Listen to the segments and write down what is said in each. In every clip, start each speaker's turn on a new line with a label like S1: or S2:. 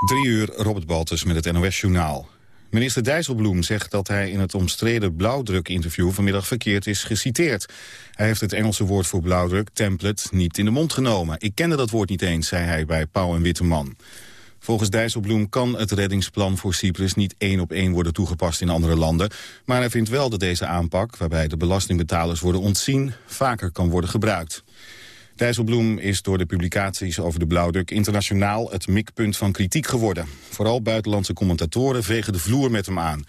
S1: Drie uur, Robert Baltus met het NOS-journaal. Minister Dijsselbloem zegt dat hij in het omstreden blauwdruk-interview vanmiddag verkeerd is geciteerd. Hij heeft het Engelse woord voor blauwdruk, template, niet in de mond genomen. Ik kende dat woord niet eens, zei hij bij Pauw en Witteman. Volgens Dijsselbloem kan het reddingsplan voor Cyprus niet één op één worden toegepast in andere landen. Maar hij vindt wel dat deze aanpak, waarbij de belastingbetalers worden ontzien, vaker kan worden gebruikt. Dijsselbloem is door de publicaties over de blauwdruk internationaal het mikpunt van kritiek geworden. Vooral buitenlandse commentatoren vegen de vloer met hem aan.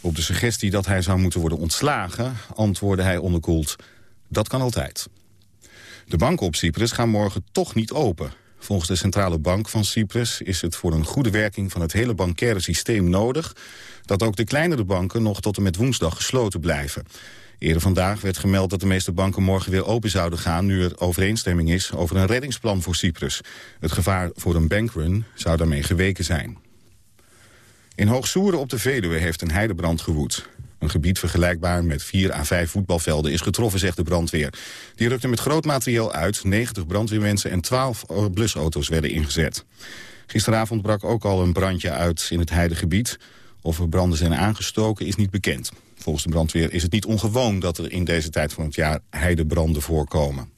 S1: Op de suggestie dat hij zou moeten worden ontslagen antwoordde hij onderkoeld. Dat kan altijd. De banken op Cyprus gaan morgen toch niet open. Volgens de Centrale Bank van Cyprus is het voor een goede werking van het hele bancaire systeem nodig dat ook de kleinere banken nog tot en met woensdag gesloten blijven. Eerder vandaag werd gemeld dat de meeste banken morgen weer open zouden gaan... nu er overeenstemming is over een reddingsplan voor Cyprus. Het gevaar voor een bankrun zou daarmee geweken zijn. In Hoogsoeren op de Veluwe heeft een heidebrand gewoed. Een gebied vergelijkbaar met vier à vijf voetbalvelden is getroffen, zegt de brandweer. Die rukte met groot materieel uit, 90 brandweermensen en 12 blusauto's werden ingezet. Gisteravond brak ook al een brandje uit in het heidegebied. Of er branden zijn aangestoken is niet bekend. Volgens de brandweer is het niet ongewoon dat er in deze tijd van het jaar heidebranden voorkomen.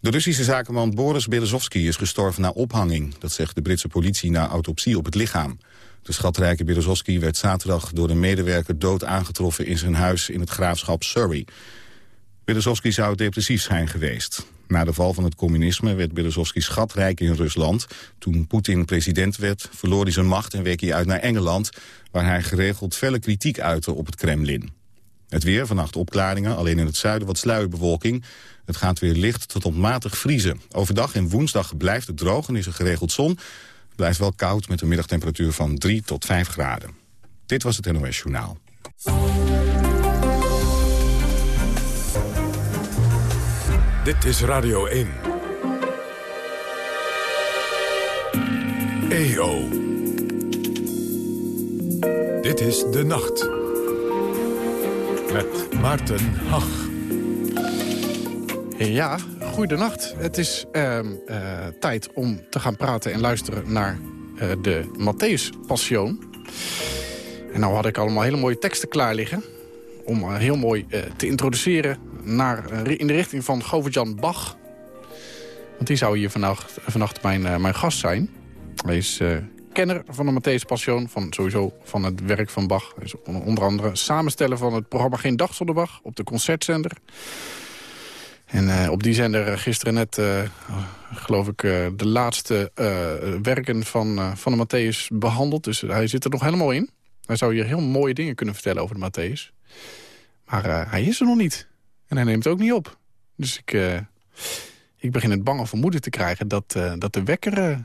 S1: De Russische zakenman Boris Berezovsky is gestorven na ophanging. Dat zegt de Britse politie na autopsie op het lichaam. De schatrijke Berezovsky werd zaterdag door een medewerker dood aangetroffen... in zijn huis in het graafschap Surrey. Berezovsky zou depressief zijn geweest. Na de val van het communisme werd Berezovsky schatrijk in Rusland. Toen Poetin president werd, verloor hij zijn macht en week hij uit naar Engeland... waar hij geregeld felle kritiek uitte op het Kremlin. Het weer, vannacht opklaringen, alleen in het zuiden wat sluierbewolking. Het gaat weer licht tot op matig vriezen. Overdag en woensdag blijft het droog en is er geregeld zon. Het blijft wel koud met een middagtemperatuur van 3 tot 5 graden. Dit was het NOS Journaal.
S2: Dit is Radio 1. EO. Dit is De Nacht. Met Maarten Hach.
S3: Ja, goedenacht. Het is uh, uh, tijd om te gaan praten en luisteren naar uh, de Matthäus Passion. En nou had ik allemaal hele mooie teksten klaar liggen. Om heel mooi te introduceren naar, in de richting van Govert-Jan Bach. Want die zou hier vannacht, mijn, mijn gast zijn. Hij is kenner van de Matthäus Passion, van, sowieso van het werk van Bach. Hij is onder andere samensteller van het programma Geen Dag Zonder Bach op de Concertzender. En op die zender gisteren net, geloof ik, de laatste werken van, van de Matthäus behandeld. Dus hij zit er nog helemaal in. Hij zou hier heel mooie dingen kunnen vertellen over de Matthäus. Maar hij is er nog niet. En hij neemt ook niet op. Dus ik, ik begin het bange vermoeden te krijgen dat, dat de wekker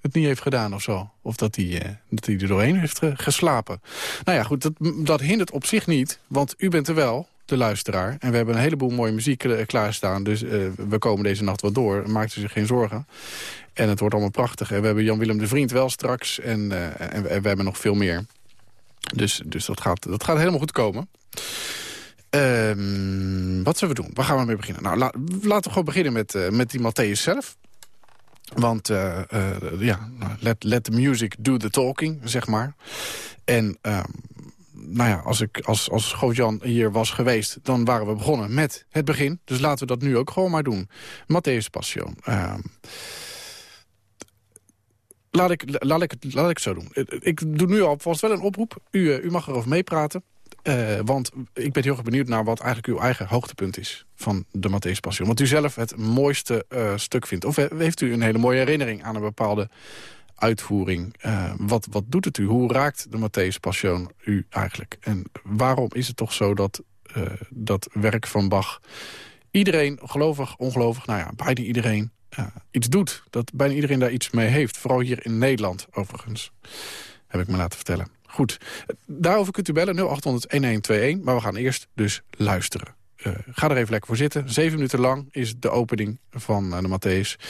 S3: het niet heeft gedaan of zo. Of dat hij, dat er doorheen heeft geslapen. Nou ja, goed, dat, dat hindert op zich niet. Want u bent er wel, de luisteraar. En we hebben een heleboel mooie muziek klaarstaan. Dus we komen deze nacht wel door. Maakt u zich geen zorgen. En het wordt allemaal prachtig. En we hebben Jan-Willem de Vriend wel straks. En, en, en, we hebben nog veel meer. Dus, dus dat, gaat, dat gaat helemaal goed komen. Um, wat zullen we doen? Waar gaan we mee beginnen? Nou, la, laten we gewoon beginnen met, uh, met die Matthäus zelf. Want uh, uh, ja, let, let the music do the talking, zeg maar. En uh, nou ja, als, ik, als, als Gootjan hier was geweest... dan waren we begonnen met het begin. Dus laten we dat nu ook gewoon maar doen. Matthäus Passion. Ehm, laat, ik, laat, ik, laat ik het zo doen. Ik doe nu alvast wel een oproep. U, u mag erover meepraten. Uh, want ik ben heel erg benieuwd naar wat eigenlijk uw eigen hoogtepunt is van de Matthäus Passion. Wat u zelf het mooiste uh, stuk vindt. Of heeft u een hele mooie herinnering aan een bepaalde uitvoering. Uh, wat, wat doet het u? Hoe raakt de Matthäus Passion u eigenlijk? En waarom is het toch zo dat dat werk van Bach... iedereen, gelovig, ongelovig, nou ja, bijna iedereen iets doet. Dat bijna iedereen daar iets mee heeft. Vooral hier in Nederland, overigens. Heb ik me laten vertellen. Goed, daarover kunt u bellen 0800-1121. Maar we gaan eerst dus luisteren. Uh, ga er even lekker voor zitten. Zeven minuten lang is de opening van uh, de Matthäus.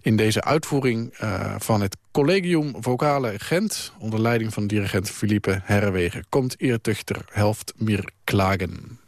S3: In deze uitvoering uh, van het Collegium Vocale Gent... onder leiding van dirigent Philippe Herwegen... komt eertuchter helft meer klagen.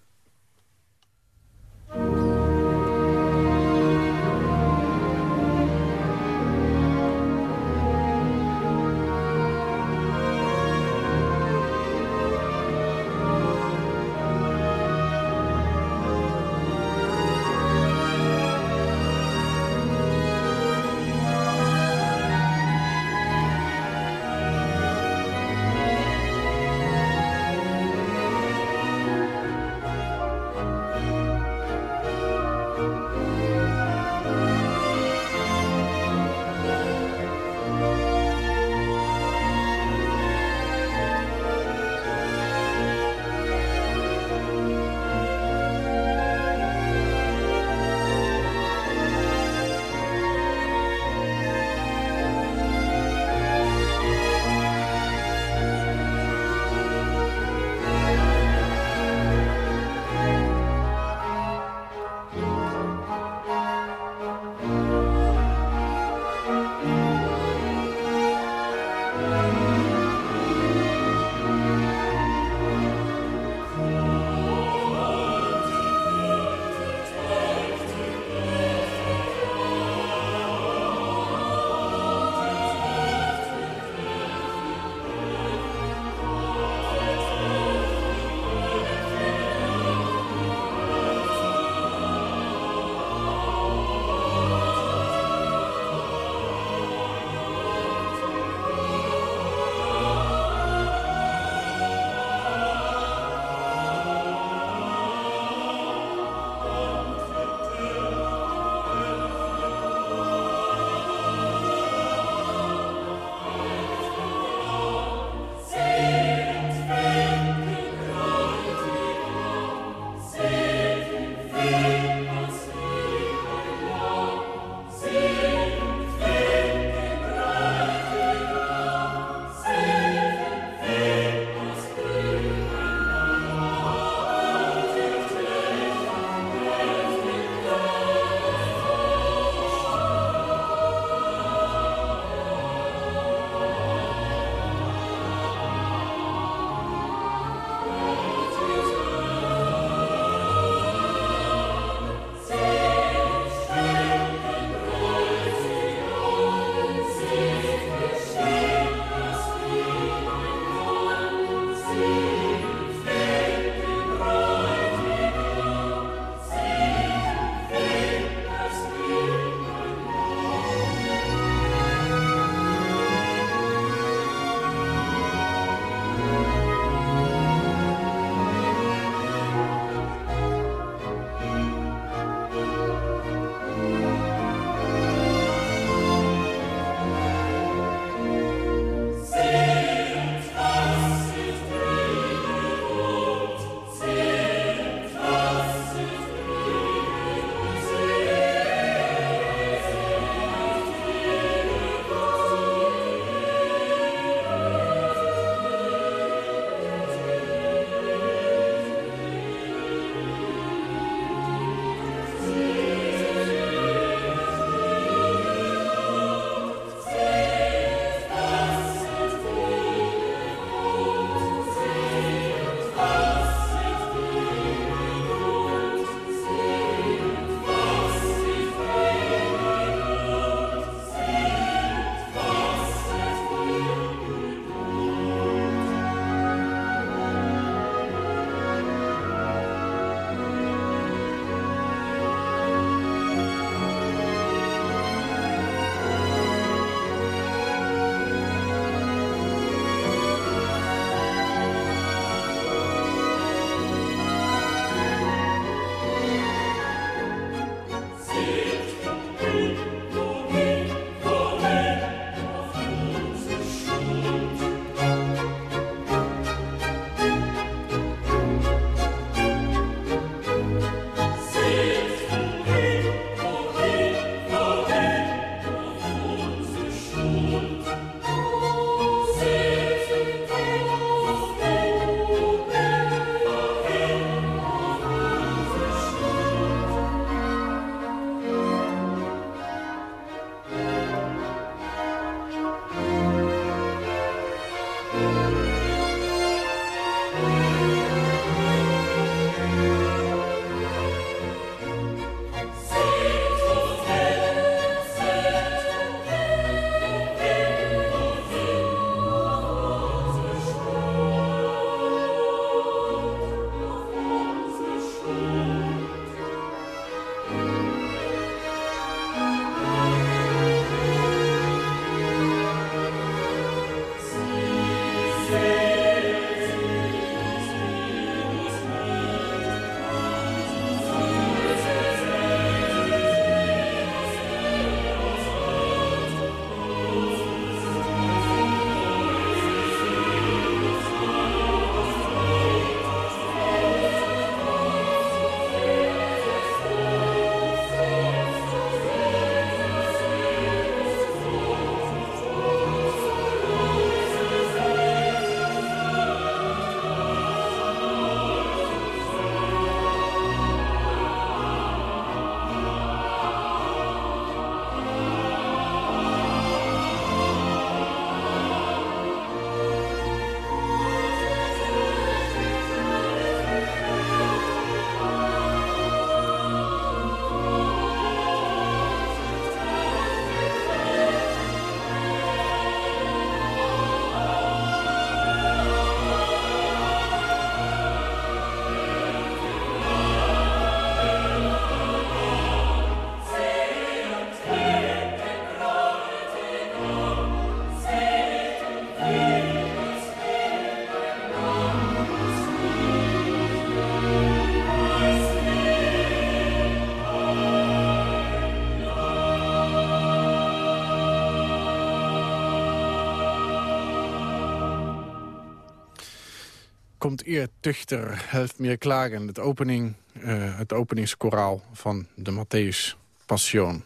S3: Komt eer tuchter, helft meer klagen. Het, opening, uh, het openingskoraal van de Matthäus Passion.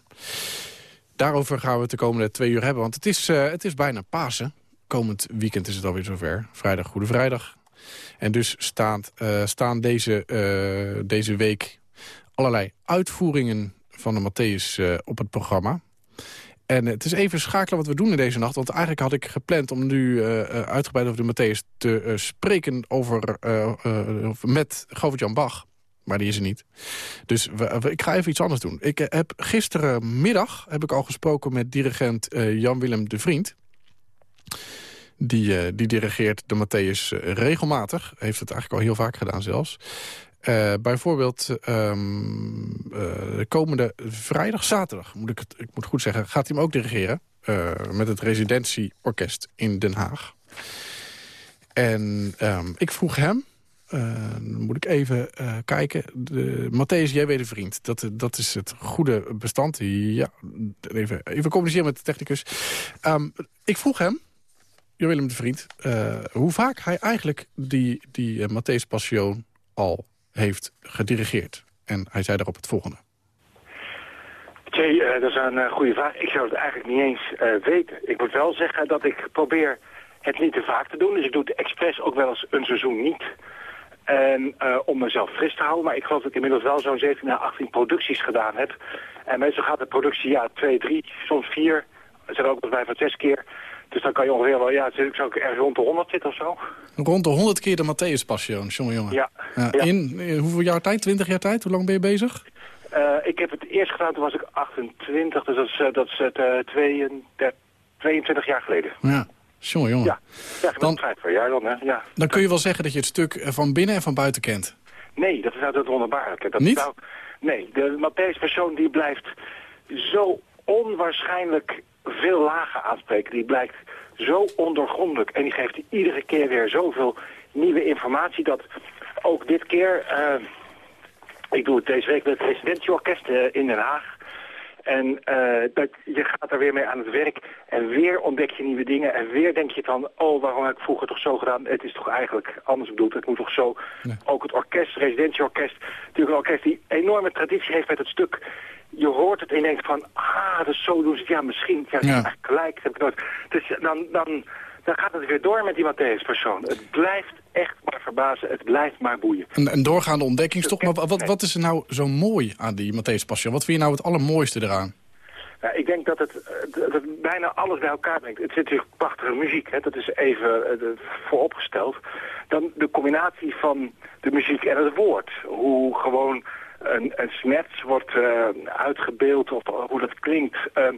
S3: Daarover gaan we het de komende twee uur hebben. Want het is, uh, het is bijna Pasen. Komend weekend is het alweer zover. Vrijdag, Goede Vrijdag. En dus staat, uh, staan deze, deze week allerlei uitvoeringen van de Matthäus op het programma. En het is even schakelen wat we doen in deze nacht. Want eigenlijk had ik gepland om nu uh, uitgebreid over de Matthäus te uh, spreken over, met Govert-Jan Bach. Maar die is er niet. Dus ik ga even iets anders doen. Ik heb gisterenmiddag heb ik al gesproken met dirigent Jan-Willem de Vriend. Die, die dirigeert de Matthäus regelmatig. Heeft het eigenlijk al heel vaak gedaan zelfs. Uh, bijvoorbeeld um, uh, komende vrijdag, zaterdag, moet ik, het, ik moet goed zeggen... gaat hij hem ook dirigeren uh, met het residentieorkest in Den Haag. En um, ik vroeg hem, moet ik even kijken... De, Matthäus, jij weet een vriend, dat, dat is het goede bestand. Ja, even, even communiceren met de technicus. Um, ik vroeg hem, Willem de Vriend, hoe vaak hij eigenlijk die, die Matthäus Passion al heeft gedirigeerd. En hij zei daarop het volgende.
S4: Jay, uh, dat is een uh, goede vraag. Ik zou het eigenlijk niet eens uh, weten. Ik moet wel zeggen dat ik probeer het niet te vaak te doen. Dus ik doe het expres ook wel eens een seizoen niet. En om mezelf fris te houden. Maar ik geloof dat ik inmiddels wel zo'n 17 à 18 producties gedaan heb. En meestal gaat de productie ja, twee, drie, soms vier. Er zijn ook vijf of zes keer. Dus dan kan je ongeveer wel, ja, zou ik ergens rond de 100 zitten of zo.
S3: Rond de 100 keer de Matthäus Passion, jongen, jongen.
S4: Ja.
S3: ja. In, in, hoeveel jaar tijd? 20 jaar tijd? Hoe lang ben je bezig?
S4: Uh, ik heb het eerst gedaan, toen was ik 28, dus dat is, uh, dat is uh, 22, 22 jaar geleden.
S3: Ja. Jongen, jongen.
S4: Ja, ja dan, jaar dan, hè. Ja.
S3: Dan kun je wel zeggen dat je het stuk van binnen en van buiten kent.
S4: Nee, dat is het wonderbaarlijke. Dat
S3: Niet?
S4: Nou, nee, de Matthäus persoon die blijft zo onwaarschijnlijk veel lager aanspreken. Die blijkt zo ondergrondelijk en die geeft iedere keer weer zoveel nieuwe informatie dat ook dit keer... Uh, ik doe het deze week met het residentieorkest uh, in Den Haag. En uh, dat, je gaat er weer mee aan het werk en weer ontdek je nieuwe dingen. En weer denk je van, oh, waarom heb ik vroeger toch zo gedaan? Het is toch eigenlijk anders bedoeld. Het moet toch zo, nee. ook het orkest, het residentieorkest. Natuurlijk een orkest die enorme traditie heeft met het stuk je hoort het en je denkt van, ah, dus zo doen ze. Ja, misschien, ja, ja. gelijk. Heb ik nooit. Dus dan, dan, dan gaat het weer door met die Matthäus-persoon. Het blijft echt maar verbazen, het blijft maar boeien.
S3: Een, een doorgaande ontdekkingstocht, maar wat, wat is er nou zo mooi aan die Matthäus-passion? Wat vind je nou het allermooiste eraan?
S4: Ja, ik denk dat het, dat het bijna alles bij elkaar brengt. Het zit natuurlijk prachtige muziek, hè, dat is even uh, vooropgesteld. Dan de combinatie van de muziek en het woord. Hoe gewoon een, een smerts wordt uh, uitgebeeld of hoe dat klinkt... Uh,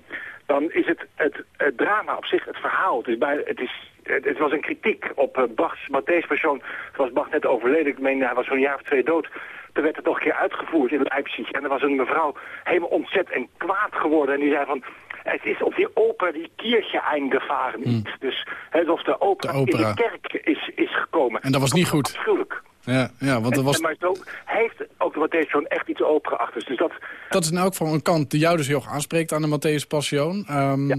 S4: dan is het, het, het drama op zich, het verhaal. Het, is bij, het, is, het, het was een kritiek op uh, Bachs Matthäus persoon. was Bach net overleden, ik meen hij was zo'n jaar of twee dood. Toen werd het nog een keer uitgevoerd in Leipzig. En er was een mevrouw helemaal ontzet en kwaad geworden. En die zei van, het is op die opera die kiertje eingevaren niet. Mm. Dus alsof de opera,
S3: de opera,
S4: in de kerk is, is gekomen.
S3: En dat was niet goed.
S4: Afschuwelijk.
S3: Ja, ja, want er was...
S4: En, maar zo heeft ook de Matthäus Passion echt iets opera-achtigs. Dus dat...
S3: dat is nou ook van een kant die jou dus heel aanspreekt aan de Matthäus Passion. Um, ja.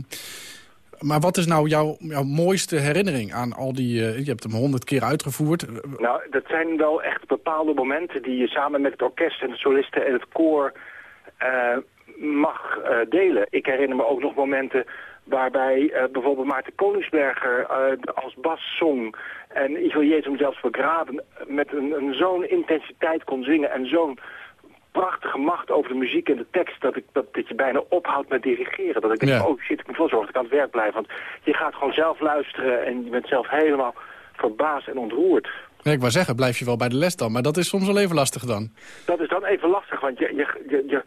S3: Maar wat is nou jouw, jouw mooiste herinnering aan al die... Uh, je hebt hem honderd keer uitgevoerd.
S4: Nou, dat zijn wel echt bepaalde momenten die je samen met het orkest en de solisten en het koor uh, mag uh, delen. Ik herinner me ook nog momenten waarbij uh, bijvoorbeeld Maarten Koningsberger uh, als bas zong... en Ivo hem zelfs begraven met een, een zo'n intensiteit kon zingen... en zo'n prachtige macht over de muziek en de tekst... dat, ik, dat, dat je bijna ophoudt met dirigeren. Dat ik denk, ja. oh shit, ik moet wel zorgen dat ik aan het werk blijf. Want je gaat gewoon zelf luisteren en je bent zelf helemaal verbaasd en ontroerd.
S3: Nee, ik wou zeggen, blijf je wel bij de les dan. Maar dat is soms wel even lastig dan.
S4: Dat is dan even lastig, want je, je, je, je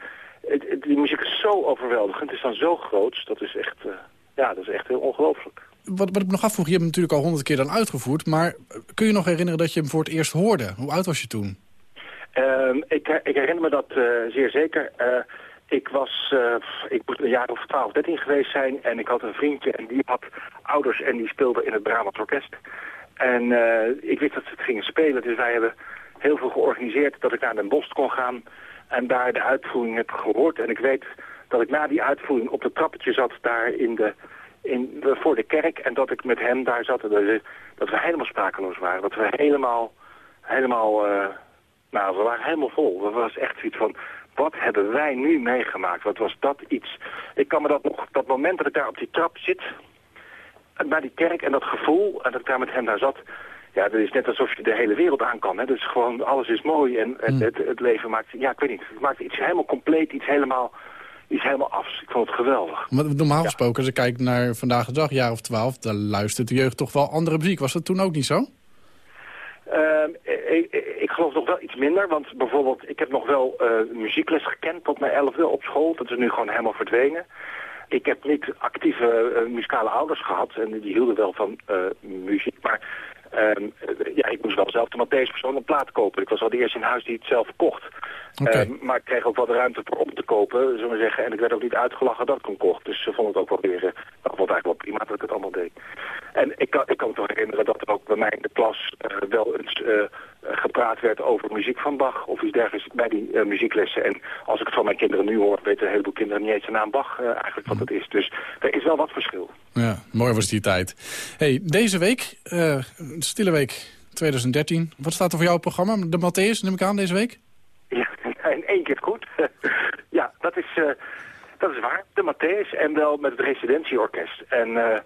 S4: het, het, die muziek is zo overweldigend. Het is dan zo groot. Dat is echt, uh, ja, dat is echt heel ongelooflijk.
S3: Wat, wat ik nog afvroeg, je hebt hem natuurlijk al honderd keer dan uitgevoerd. Maar kun je nog herinneren dat je hem voor het eerst hoorde? Hoe oud was je toen?
S4: Uh, ik, ik, herinner me dat uh, zeer zeker. Uh, ik was, ik moet een jaar of 12, 13 geweest zijn. En ik had een vriendje en die had ouders en die speelde in het Brabants Orkest. En ik wist dat ze het gingen spelen. Dus wij hebben heel veel georganiseerd dat ik naar Den Bosch kon gaan en daar de uitvoering heb gehoord. En ik weet dat ik na die uitvoering op het trappetje zat daar in de, in voor de kerk. En dat ik met hem daar zat. Dat we helemaal sprakeloos waren. Dat we helemaal helemaal... eh, nou, we waren helemaal vol. Het was echt zoiets van... Wat hebben wij nu meegemaakt? Wat was dat iets? Ik kan me dat nog... Dat moment dat ik daar op die trap zit... Bij die kerk en dat gevoel... En dat ik daar met hem daar zat... Ja, dat is net alsof je de hele wereld aan kan. Hè? Dus gewoon alles is mooi en het, het, het leven maakt... Ja, ik weet niet. Het maakt iets helemaal compleet, iets helemaal, iets helemaal af. Ik vond het geweldig.
S3: Maar normaal gesproken, als ik kijk naar vandaag de dag, jaar of twaalf... dan luistert de jeugd toch wel andere muziek. Was dat toen ook niet zo?
S4: Ehm, ik, ik, ik geloof nog wel iets minder, want bijvoorbeeld, ik heb nog wel eh, muziekles gekend tot mijn elfde op school. Dat is nu gewoon helemaal verdwenen. Ik heb niet actieve eh, muzikale ouders gehad en die hielden wel van eh, muziek, maar ehm, eh, ja, ik moest wel zelf de Matthäus persoon een plaat kopen. Ik was al de eerste in huis die het zelf kocht. Ehm, maar ik kreeg ook wat ruimte voor om te kopen, zullen we zeggen. En ik werd ook niet uitgelachen dat ik hem kocht. Dus ze vonden het ook wel weer, uh, ik vond het eigenlijk wel prima dat ik het allemaal deed. En ik kan, ik kan me toch herinneren dat er ook bij mij in de klas eh, wel eens eh, gepraat werd over muziek van Bach of iets dergelijks bij die eh, muzieklessen. En als ik het van mijn kinderen nu hoor, weten een heleboel kinderen niet eens de naam Bach eh, eigenlijk wat het is. Dus er is wel wat verschil.
S3: Ja, mooi was die tijd. Hey, deze week, eh, stille week 2013. Wat staat er voor jou op het programma? De Matthäus, neem ik aan, deze week?
S4: Ja, in één keer goed. ja, dat is, eh, dat is waar. De Matthäus en wel met het residentieorkest. En eh,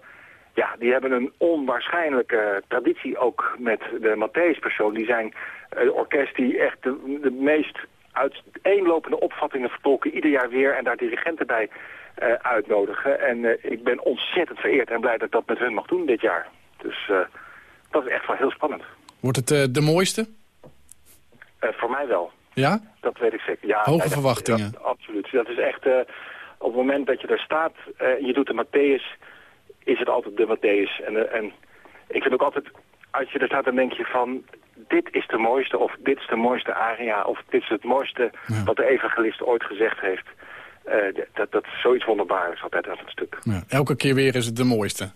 S4: ja, die hebben een onwaarschijnlijke traditie ook met de Matthäus-persoon. Die zijn een orkest die echt de, de meest uiteenlopende opvattingen vertolken. Ieder jaar weer en daar dirigenten bij eh, uitnodigen. En eh, ik ben ontzettend vereerd en blij dat ik dat met hun mag doen dit jaar. Dus eh, dat is echt wel heel spannend.
S3: Wordt het eh, de mooiste?
S4: Eh, voor mij wel.
S3: Ja?
S4: Dat weet ik zeker. Ja,
S3: Hoge verwachtingen.
S4: absoluut. Dat is echt, eh, op het moment dat je daar staat eh, en je doet de Matthäus, is het altijd de Matthäus. En, eh, en ik vind ook altijd, als je er staat, dan denk je van, dit is de mooiste, of dit is de mooiste aria, of dit is het mooiste
S3: Ja.
S4: wat de evangelist ooit gezegd heeft. Eh, dat, dat is zoiets wonderbaarlijks altijd aan het stuk.
S3: ja. Elke keer weer is het de mooiste.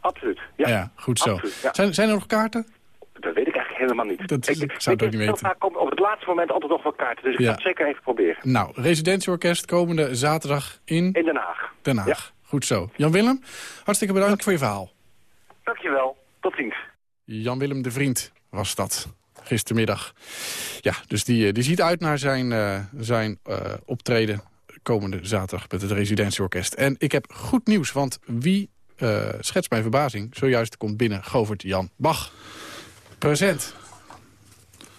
S4: Absoluut.
S3: Ja,
S4: Ja,
S3: goed zo.
S4: absoluut.
S3: Zijn, zijn er nog kaarten?
S4: Dat weet ik eigenlijk helemaal niet.
S3: Dat ik zou het ook niet weten.
S4: vaak komen op het laatste moment altijd nog wel kaarten, dus ik ga het zeker even proberen.
S3: Nou, residentieorkest komende zaterdag in
S4: In Den Haag.
S3: Den Haag. Goed zo. Jan-Willem, hartstikke bedankt voor je verhaal.
S4: Dankjewel. Tot ziens.
S3: Jan-Willem de Vriend was dat gistermiddag. Ja, dus die, eh, die ziet uit naar zijn, eh, zijn eh, optreden komende zaterdag met het residentieorkest. En ik heb goed nieuws, want wie eh schetst mijn verbazing? Zojuist komt binnen Govert Jan Bach. Present.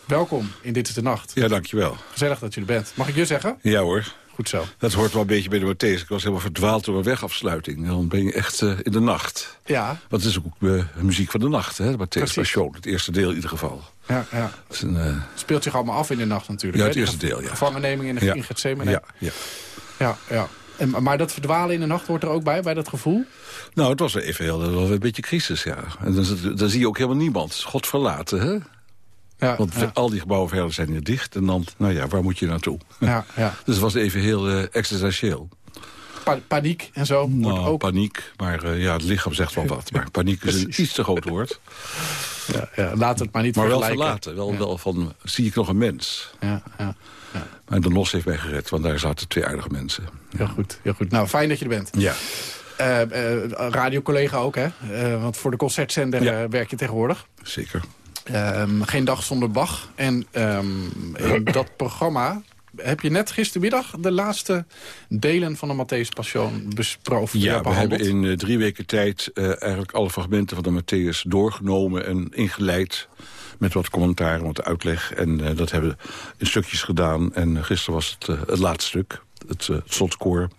S3: Welkom in Dit is de Nacht.
S5: Ja, dankjewel.
S3: Gezellig dat je er bent. Mag ik je zeggen?
S5: Ja hoor,
S3: Goed zo.
S5: dat hoort wel een beetje bij de Matthäus. Ik was helemaal verdwaald door een wegafsluiting. Dan ben je echt eh, in de nacht.
S3: Ja,
S5: Want het is ook eh, muziek van de nacht, hè? de Matthäus. Passion. Het eerste deel in ieder geval.
S3: ja, ja.
S5: Het een, eh,
S3: speelt zich allemaal af in de nacht natuurlijk.
S5: Ja, het eerste deel, ja.
S3: Gevangenneming in, de,
S5: ja,
S3: Gethsemane.
S5: ja, ja.
S3: ja, ja. En, maar dat verdwalen in de nacht hoort er ook bij, bij dat gevoel?
S5: Nou, het was wel even heel, dat was een beetje crisis, ja. En dan, dan zie je ook helemaal niemand. God verlaten, hè?
S3: Ja,
S5: Want
S3: ja,
S5: al die gebouwen verder zijn hier dicht. En dan, nou ja, waar moet je naartoe?
S3: ja, ja.
S5: Dus het was even heel eh, existentieel.
S3: Pa- paniek en zo
S5: Nou,
S3: ook...
S5: paniek. Maar eh, ja, het lichaam zegt wel wat. Maar paniek is een iets te groot woord.
S3: Ja, ja, laat het maar niet
S5: Maar wel verlaten. Wel, wel van, zie ik nog een mens?
S3: Ja, ja.
S5: En de Nos heeft mij gered, want daar zaten twee aardige mensen.
S3: Heel goed, heel goed. Nou, fijn dat je er bent.
S5: Ja.
S3: Eh eh, radiocollega ook, hè? Want voor de concertzender
S5: Ja.
S3: werk je tegenwoordig.
S5: Zeker.
S3: Ehm, geen dag zonder Bach. En ehm, in dat programma heb je net gistermiddag de laatste delen van de Matthäus Passion besproken.
S5: Ja, we hebben in eh, drie weken tijd eh, eigenlijk alle fragmenten van de Matthäus doorgenomen en ingeleid. Met wat commentaar en wat uitleg. En eh, dat hebben we in stukjes gedaan. En gisteren was het het laatste stuk. Het, het slotkoor.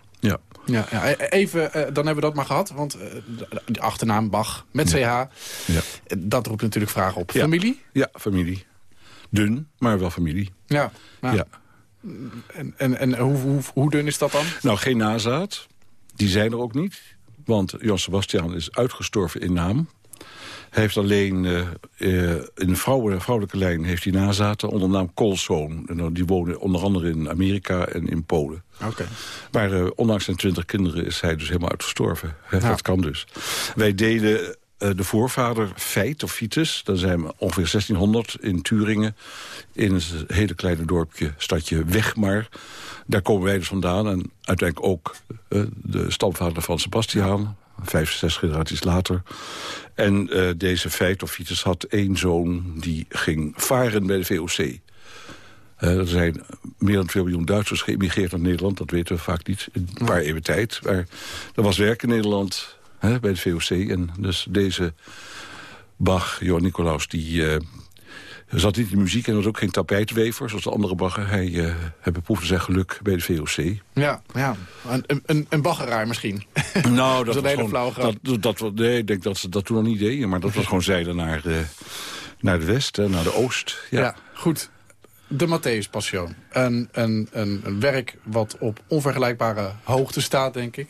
S5: Ja.
S3: Ja, ja, e- even, eh, dan hebben we dat maar gehad. Want eh, de- achternaam Bach met CH,
S5: Ja.
S3: dat roept natuurlijk vragen op. Familie?
S5: ja, familie. Dun, maar wel familie.
S3: Ja. nou,
S5: Ja.
S3: En, en, en hoe, hoe, hoe dun is dat dan?
S5: Nou, geen nazaat. Die zijn er ook niet. Want Jan Sebastian is uitgestorven in naam. Hij heeft alleen eh, eh, in de vrouwen, vrouwelijke lijn heeft hij nazaten onder de naam. En die wonen onder andere in Amerika en in Polen.
S3: Oké.
S5: Maar eh, ondanks zijn twintig kinderen is hij dus helemaal uitgestorven.
S3: Ja.
S5: Dat kan dus. Wij deden de voorvader Feit of Vitus. Dan zijn we ongeveer 1600 in Turingen. In een hele kleine dorpje, stadje Wegmar. Daar komen wij dus vandaan. En uiteindelijk ook de stamvader van Sebastiaan. Vijf, zes generaties later. En uh, deze feit of fiets had één zoon die ging varen bij de VOC. Uh, er zijn meer dan 2 miljoen Duitsers geëmigreerd naar Nederland. Dat weten we vaak niet. In een paar eeuwen tijd. Maar er was werk in Nederland hè, bij de VOC. En dus deze Bach, Johan Nicolaus, die uh, zat niet in de muziek... en was ook geen tapijtwever, zoals de andere Bagger. Hij, uh, hij beproefde zijn geluk bij de VOC.
S3: Ja, ja. Een, een, een baggeraar misschien.
S5: Nou, dat,
S3: dat
S5: was
S3: een hele
S5: gewoon, dat, dat, Nee, ik denk dat ze dat toen nog niet deden. Maar dat was gewoon zeilen naar, uh, naar de west, naar de oost. Ja,
S3: ja goed. De Matthäus Passion. Een, een, een, een werk wat op onvergelijkbare hoogte staat, denk ik.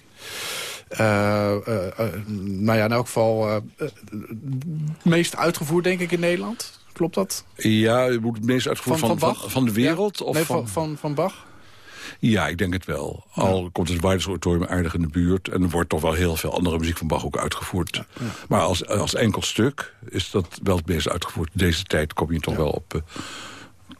S3: Uh, uh, uh, nou ja, in elk geval het meest uitgevoerd, denk ik, in Nederland. Klopt dat?
S5: Ja, het moet het meest uitgevoerd van, van, van, van de wereld?
S3: Ja?
S5: Of
S3: nee,
S5: van,
S3: van, van Bach?
S5: Ja, ik denk het wel. Al komt het Weidersauditorium aardig in de buurt... en er wordt toch wel heel veel andere muziek van Bach ook uitgevoerd. Ja, ja. Maar als, als enkel stuk is dat wel het meest uitgevoerd. Deze tijd kom je toch wel op uh,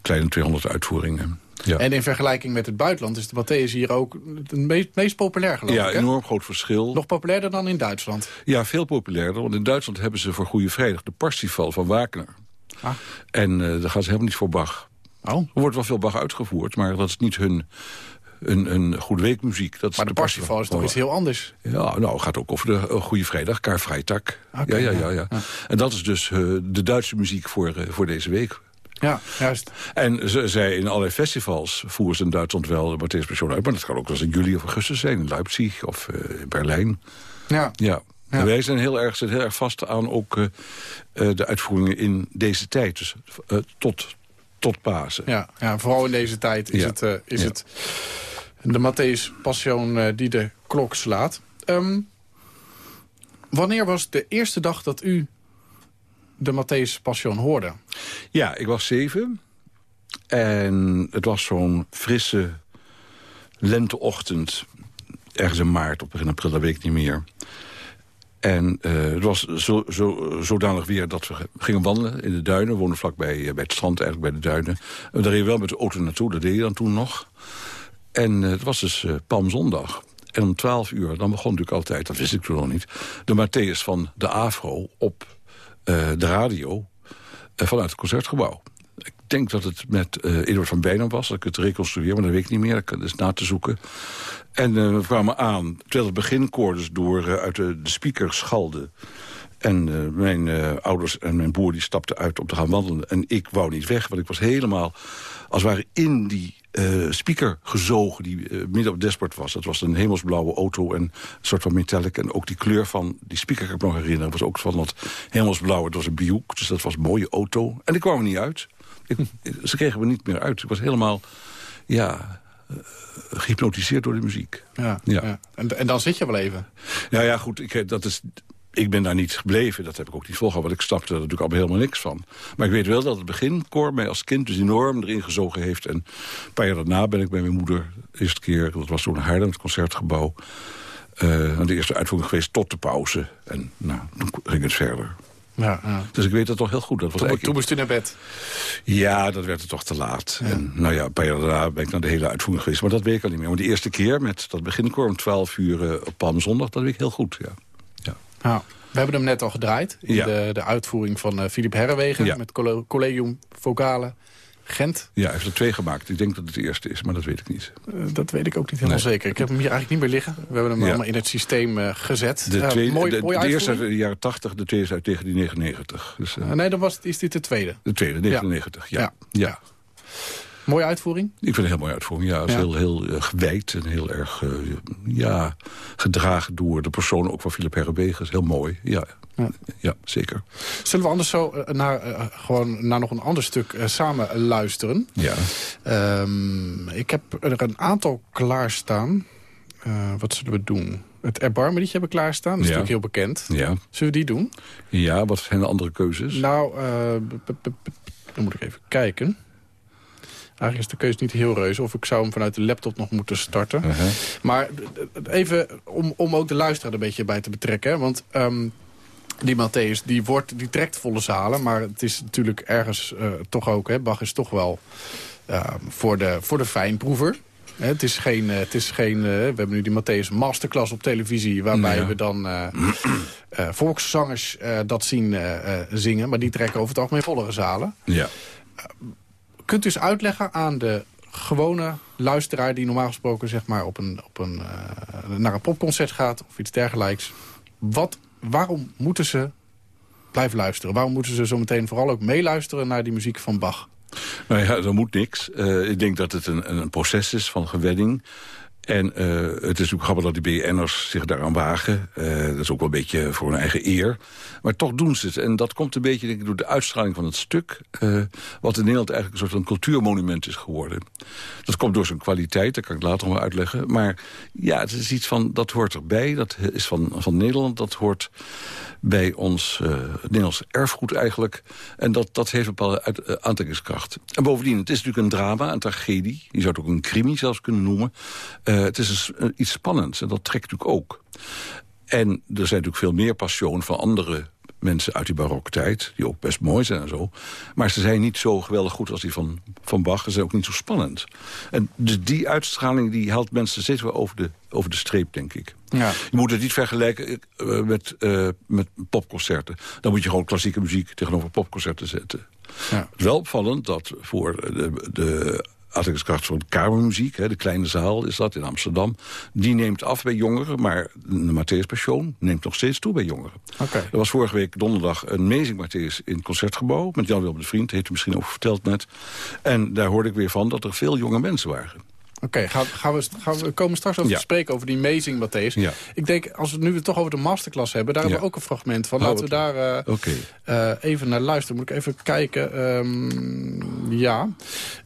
S5: kleine 200 uitvoeringen. Ja.
S3: En in vergelijking met het buitenland is de Matthäus hier ook het meest, meest populair geloof
S5: ja,
S3: ik.
S5: Ja, enorm groot verschil.
S3: Nog populairder dan in Duitsland?
S5: Ja, veel populairder. Want in Duitsland hebben ze voor Goede Vrijdag de Parsifal van Wagner. Ah. En uh, daar gaan ze helemaal niet voor Bach.
S3: Oh.
S5: Er wordt wel veel Bach uitgevoerd, maar dat is niet hun... Een, een goede weekmuziek. Dat
S3: maar de, de Parsifal is toch iets heel anders?
S5: Ja, nou, het gaat ook over de uh, Goede Vrijdag, Karfreitag. Okay, ja, ja, ja, ja, ja. En dat is dus uh, de Duitse muziek voor, uh, voor deze week.
S3: Ja, juist.
S5: En ze, zij in allerlei festivals voeren ze in Duitsland wel de Matthäus Passion uit. Maar dat kan ook wel eens in juli of augustus zijn. In Leipzig of in Berlijn.
S3: Ja.
S5: ja. En wij zijn heel erg, zitten heel erg vast aan ook uh, uh, de uitvoeringen in deze tijd. Dus uh, tot, tot Pasen.
S3: Ja, ja, vooral in deze tijd is,
S5: Ja.
S3: het, is
S5: Ja.
S3: het de Matthäus Passion die de klok slaat. Um, wanneer was de eerste dag dat u de Matthäus Passion hoorde?
S5: Ja, ik was zeven. En het was zo'n frisse lenteochtend. Ergens in maart, of begin april, dat weet ik niet meer. En uh, het was zo, zo, zodanig weer dat we gingen wandelen in de duinen. We woonden vlakbij uh, bij het strand, eigenlijk bij de duinen. En daar wel met de auto naartoe, dat deed je dan toen nog. En uh, het was dus Palmzondag. En om twaalf uur, dan begon natuurlijk altijd, dat wist ik toen nog niet... de Matthäus van de Afro op de radio vanuit het Concertgebouw. Denk dat het met uh, Eduard van Bijnen was, dat ik het reconstrueer, maar dat weet ik niet meer. Dat is na te zoeken. En uh, we kwamen aan, terwijl het beginkoor dus door uh, uit de, speaker schalde. En mijn ouders en mijn broer die stapten uit om te gaan wandelen. En ik wou niet weg, want ik was helemaal als het ware in die speaker gezogen die midden op dashboard was. Dat was een hemelsblauwe auto en een soort van metallic. En ook die kleur van die speaker, kan ik nog herinneren, was ook van dat hemelsblauwe. Het was een Buick, dus dat was een mooie auto. En ik kwam er niet uit. Ik, ze kregen me niet meer uit. Ik was helemaal, ja, uh, gehypnotiseerd door de muziek.
S3: Ja, ja. ja. En, en dan zit je wel even.
S5: Nou ja, goed, ik, dat is ik ben daar niet gebleven. Dat heb ik ook niet volgehouden, want ik snapte er natuurlijk allemaal helemaal niks van. Maar ik weet wel dat het beginkoor mij als kind dus enorm erin gezogen heeft. En een paar jaar daarna ben ik bij mijn moeder de eerste keer... dat was toen in Haarlem, het Concertgebouw... Uh, aan de eerste uitvoering geweest tot de pauze. En nou, toen ging het verder.
S3: Ja, ja.
S5: Dus ik weet dat toch heel goed. Dat was
S3: toen,
S5: eigenlijk...
S3: toen moest u naar bed?
S5: Ja, dat werd het toch te laat. Ja. En nou ja, een paar jaar daarna ben ik naar de hele uitvoering geweest. Maar dat weet ik al niet meer. Maar die eerste keer met dat beginkoor om 12 uur uh, op Palmzondag... dat weet ik heel goed, ja. ja.
S3: ja. We hebben hem net al gedraaid. In
S5: ja.
S3: de, de uitvoering van uh, Philip Herrewegen.
S5: Ja.
S3: Met Collegium Vocale Gent.
S5: Ja, hij heeft er twee gemaakt. Ik denk dat het de eerste is, maar dat weet ik niet.
S3: Uh, dat weet ik ook niet helemaal nee. zeker. Ik heb hem hier eigenlijk niet meer liggen. We hebben hem ja. allemaal in het systeem uh, gezet.
S5: De, tweede,
S3: mooi,
S5: de,
S3: mooi
S5: de eerste uit de jaren 80, de tweede is uit tegen die 99. Dus,
S3: nee, dan was, is dit de tweede.
S5: De tweede, 99, ja. ja. ja.
S3: Mooie uitvoering?
S5: Ik vind het een heel mooie uitvoering, ja. Het is heel, heel uh, gewijd en heel erg uh, ja, gedragen door de persoon ook van Philip Herrebegen. Heel mooi, ja. ja. Ja. zeker.
S3: Zullen we anders zo uh, naar, uh, gewoon naar nog een ander stuk uh, samen luisteren?
S5: Ja.
S3: Um, ik heb er een aantal klaarstaan. Uh, wat zullen we doen? Het Erbarmen die hebben klaarstaan. Dat is
S5: ja.
S3: natuurlijk heel bekend.
S5: Ja.
S3: Zullen we die doen?
S5: Ja, wat zijn de andere keuzes?
S3: Nou, dan moet ik even kijken. Eigenlijk is de keuze niet heel reuze. Of ik zou hem vanuit de laptop nog moeten starten.
S5: Uh -huh.
S3: Maar even om, om ook de luisteraar er een beetje bij te betrekken. Want um, die Matthäus die, wordt, die trekt volle zalen. Maar het is natuurlijk ergens uh, toch ook... Hè, Bach is toch wel uh, voor, de, voor de fijnproever. Het is geen, eh, het is geen we hebben nu die Matthäus Masterclass op televisie... waarbij we dan volkszangers dat zien zingen. Maar die trekken over het algemeen vollere zalen.
S5: Ja.
S3: Kunt u eens uitleggen aan de gewone luisteraar... die normaal gesproken zeg maar, op een, op een, naar een popconcert gaat of iets dergelijks... Wat, waarom moeten ze blijven luisteren? Waarom moeten ze zo meteen vooral ook meeluisteren naar die muziek van Bach?
S5: Nou ja, er moet niks. Uh, ik denk dat het een, een proces is van gewenning. En uh, het is ook grappig dat die BN'ers zich daaraan wagen. Uh, dat is ook wel een beetje voor hun eigen eer. Maar toch doen ze het. En dat komt een beetje ik, door de uitstraling van het stuk... Uh, wat in Nederland eigenlijk een soort van cultuurmonument is geworden. Dat komt door zijn kwaliteit, dat kan ik later nog wel uitleggen. Maar ja, het is iets van, dat hoort erbij. Dat is van, van Nederland, dat hoort bij ons Nederlands erfgoed eigenlijk. En dat, dat heeft een bepaalde aantrekkingskracht. En bovendien, het is natuurlijk een drama, een tragedie. Je zou het ook een crimi zelfs kunnen noemen. Uh, het is een, iets spannends en dat trekt natuurlijk ook. En er zijn natuurlijk veel meer passioen van andere mensen uit die baroktijd... die ook best mooi zijn en zo. Maar ze zijn niet zo geweldig goed als die van, van Bach. Ze zijn ook niet zo spannend. En dus die uitstraling die haalt mensen steeds weer over de, over de streep, denk ik. Ja. Je moet het niet vergelijken uh, met, uh, met popconcerten. Dan moet je gewoon klassieke muziek tegenover popconcerten zetten. Ja. Het is wel opvallend dat voor de, de aantrekkingskracht van kamermuziek. Hè, de kleine zaal is dat in Amsterdam. Die neemt af bij jongeren, maar de Matthäus Passion neemt nog steeds toe bij jongeren.
S3: Okay.
S5: Er was vorige week donderdag een Amazing Matthäus in het Concertgebouw... met Jan de Vriend, heeft u misschien over verteld net. En daar hoorde ik weer van dat er veel jonge mensen waren.
S3: Oké, gaan, gaan, we, gaan we komen straks over te spreken over die Amazing Matthäus.
S5: Ja.
S3: Ik denk, als we het nu toch over de masterclass hebben... daar hebben we ook een fragment van. Laten we daar uh,
S5: okay.
S3: uh, even naar luisteren. Moet ik even kijken. Um, ja,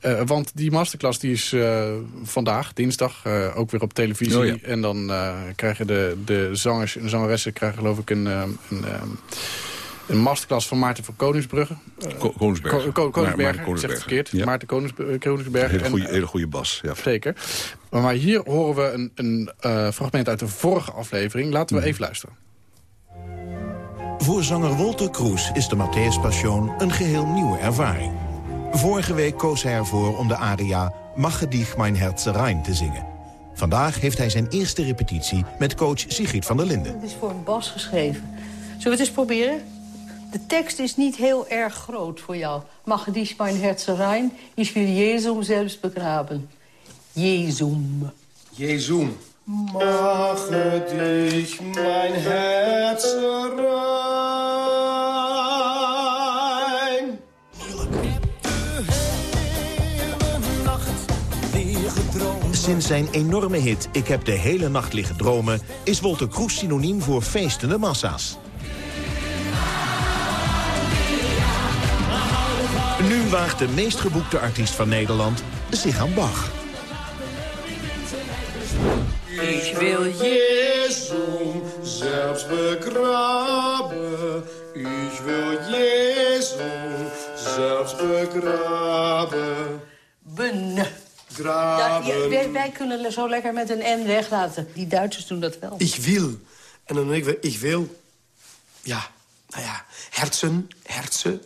S3: uh, want die masterclass die is vandaag, dinsdag, ook weer op televisie.
S5: Oh.
S3: En dan krijgen de, de zangers en zangeressen krijgen geloof ik een... een een masterclass van Maarten van Koningsbrugge.
S5: Ko Koningsberg.
S3: Ko Ko Koningsberg, ik zeg het verkeerd. Ja. Maarten Konings Koningsberg.
S5: Hele goede, hele goede bas. Ja.
S3: Zeker. Maar hier horen we een, een uh, fragment uit de vorige aflevering. Laten we mm. even luisteren.
S6: Voor zanger Wolter Kroes is de Matthäus Passion een geheel nieuwe ervaring. Vorige week koos hij ervoor om de aria Mache dich mein Herze rein te zingen. Vandaag heeft hij zijn eerste repetitie met coach Sigrid van der Linden.
S7: Het is voor een bas geschreven. Zullen we het eens proberen? De tekst is niet heel erg groot voor jou. Mag dich mijn Herz rein, ich will Jesum zelfs begraben. Jesum.
S8: Jesum. Mag dich mijn Herz rein.
S6: Sinds zijn enorme hit Ik heb de hele nacht liggen dromen... is Wolter Kroes synoniem voor feestende massa's. Nu waagt de meest geboekte artiest van Nederland zich aan Bach.
S8: Ik wil Jezus zelfs begraven. Ik wil Jezus zelfs begraven.
S7: Ben.
S8: Graven.
S7: wij, wij, kunnen zo lekker met een N weglaten. Die Duitsers doen dat wel.
S8: Ik wil. En dan denk ik, ik wil... Ja, nou ja, hersen, hersen.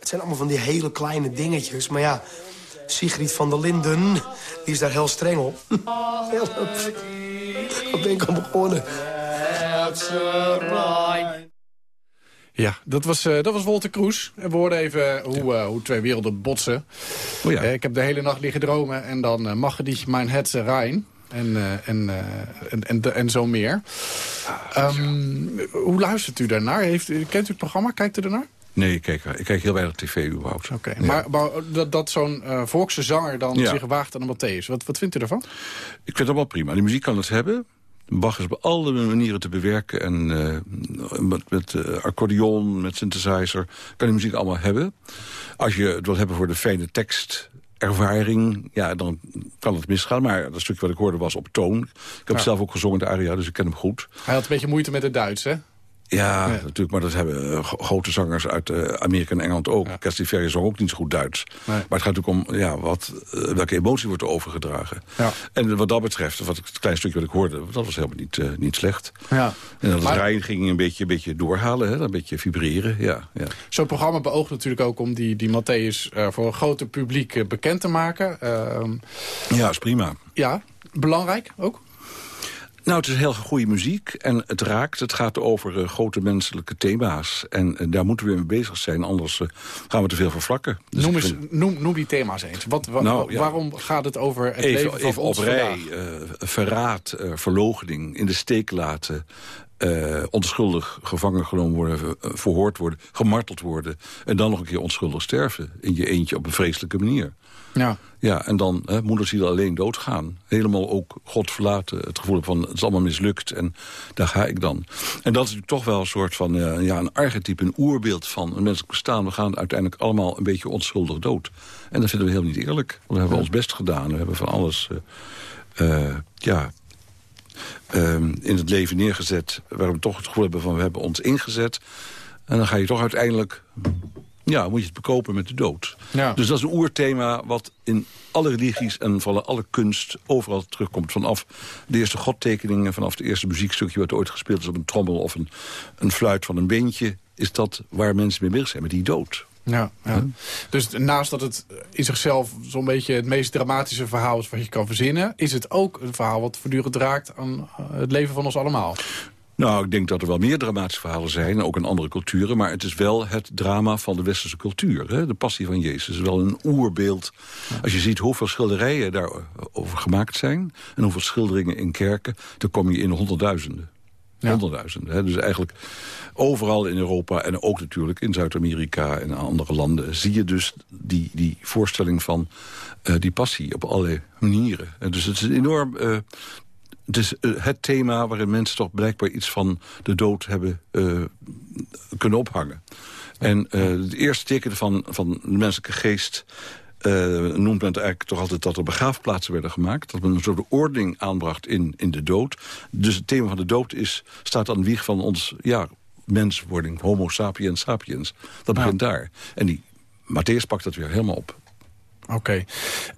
S8: Het zijn allemaal van die hele kleine dingetjes. Maar ja, Sigrid van der Linden, die is daar heel streng op. Wat ben ik al begonnen?
S3: Ja, dat was, uh, dat was Wolter Kroes. En we hoorden even hoe, uh, hoe twee werelden botsen.
S5: Oh ja.
S3: uh, ik heb de hele nacht liggen dromen en dan uh, mag die mijn hetze rein. En, en, en, en, en, zo meer. Um, hoe luistert u daarnaar? Heeft, kent u het programma? Kijkt u ernaar?
S5: Nee, ik kijk, ik kijk heel weinig tv überhaupt.
S3: Oké, okay. ja. maar, maar, dat, dat zo'n uh, volkse zanger dan ja. zich waagt aan de Matthäus. Wat, wat vindt u ervan?
S5: Ik vind dat wel prima. Die muziek kan het hebben. Bach is op alle manieren te bewerken. En uh, met, met uh, accordeon, met synthesizer, kan die muziek allemaal hebben. Als je het wil hebben voor de fijne tekst ervaring, ja, dan kan het misgaan. Maar dat stukje wat ik hoorde was op toon. Ik heb ja. zelf ook gezongen de aria, dus ik ken hem goed.
S3: Hij had een beetje moeite met het Duits, hè?
S5: Ja, natuurlijk, maar dat hebben eh, grote zangers uit uh, Amerika en Engeland ook. Ja. Cassie Ferry zong ook niet zo goed Duits. Maar het gaat natuurlijk om ja, wat, uh, welke emotie wordt er overgedragen. Ja. En wat dat betreft, wat, het klein stukje wat ik hoorde... dat was helemaal niet, niet slecht. Ja. En dat maar... ging een beetje, een beetje doorhalen, hè, een beetje vibreren. Ja, ja.
S3: Zo'n programma beoogt natuurlijk ook om die, die Matthäus... voor een groter publiek bekend te maken. Ehm,
S5: ja, is prima.
S3: Ja, belangrijk ook?
S5: Nou, het is heel goede muziek en het raakt. Het gaat over uh, grote menselijke thema's. En uh, daar moeten we mee bezig zijn, anders uh, gaan we te veel vervlakken.
S3: Dus noem, eens, vind... noem, noem, die thema's eens. Wat, wa nou, ja. Waarom gaat het over het
S5: even,
S3: leven van
S5: even
S3: ons
S5: op rij, verraad, verlogening, in de steek laten... onschuldig gevangen genomen worden, verhoord worden, gemarteld worden... en dan nog een keer onschuldig sterven in je eentje op een vreselijke manier. Ja. Ja, en dan hè, moederziel alleen doodgaan. Helemaal ook God verlaten. Het gevoel van het is allemaal mislukt en daar ga ik dan. En dat is natuurlijk toch wel een soort van uh, ja, een archetype, een oerbeeld van een menselijk bestaan. We gaan uiteindelijk allemaal een beetje onschuldig dood. En dat vinden we heel niet eerlijk. Want we hebben ja. ons best gedaan. We hebben van alles uh, uh, ja, um, in het leven neergezet... waar we toch het gevoel hebben van we hebben ons ingezet. En dan ga je toch uiteindelijk ja, moet je het bekopen met de dood. Ja. Dus dat is een oerthema wat in alle religies en van alle kunst overal terugkomt. Vanaf de eerste godtekeningen, vanaf het eerste muziekstukje... wat ooit gespeeld is op een trommel of een, een fluit van een beentje... is dat waar mensen mee bezig zijn, met die dood.
S3: Ja, ja. Dus naast dat het in zichzelf zo'n beetje het meest dramatische verhaal is wat je kan verzinnen... is het ook een verhaal wat voortdurend raakt aan het leven van ons allemaal.
S5: Nou, ik denk dat er wel meer dramatische verhalen zijn, ook in andere culturen. Maar het is wel het drama van de westerse cultuur. Hè? De passie van Jezus is wel een oerbeeld. Als je ziet hoeveel schilderijen daarover gemaakt zijn... en hoeveel schilderingen in kerken, dan kom je in honderdduizenden. Ja. Honderdduizenden. Hè? Dus eigenlijk overal in Europa en ook natuurlijk in Zuid-Amerika en andere landen... zie je dus die, die voorstelling van uh, die passie op allerlei manieren. En dus het is een enorm uh, het is uh, het thema waarin mensen toch blijkbaar iets van de dood hebben kunnen ophangen. En het eerste teken van, van de menselijke geest... noemt men het eigenlijk toch altijd dat er begraafplaatsen werden gemaakt. Dat men een soort ordening aanbracht in, in de dood. Dus het thema van de dood is, staat aan de wieg van ons ja, menswording. Homo sapiens sapiens. Dat begint daar. En die Matthäus pakt dat weer helemaal op.
S3: Oké. Okay.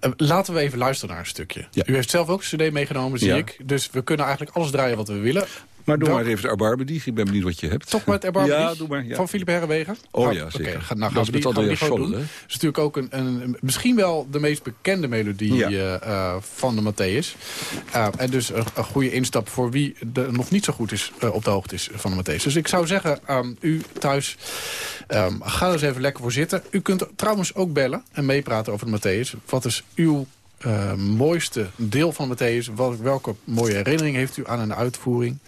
S3: Uh, laten we even luisteren naar een stukje. Ja. U heeft zelf ook een cd meegenomen, zie ja. ik. Dus we kunnen eigenlijk alles draaien wat we willen.
S5: Maar doe Welk... maar even de. Ik ben benieuwd wat je hebt.
S3: Toch met erbarmedieg?
S5: Ja, doe maar. Ja.
S3: Van Philip Herrewegen?
S5: Oh nou, ja, zeker.
S3: Okay, ga, nou, doen. Het is natuurlijk ook een, een, misschien wel de meest bekende melodie ja. uh, uh, van de Matthäus. Uh, en dus een, een, goede instap voor wie de, nog niet zo goed is op de hoogte is van de Matthäus. Dus ik zou zeggen, um, u thuis, um, ga er eens even lekker voor zitten. U kunt trouwens ook bellen en meepraten over de Matthäus. Wat is uw uh, mooiste deel van Matthäus? Wel, welke mooie herinnering heeft u aan een uitvoering?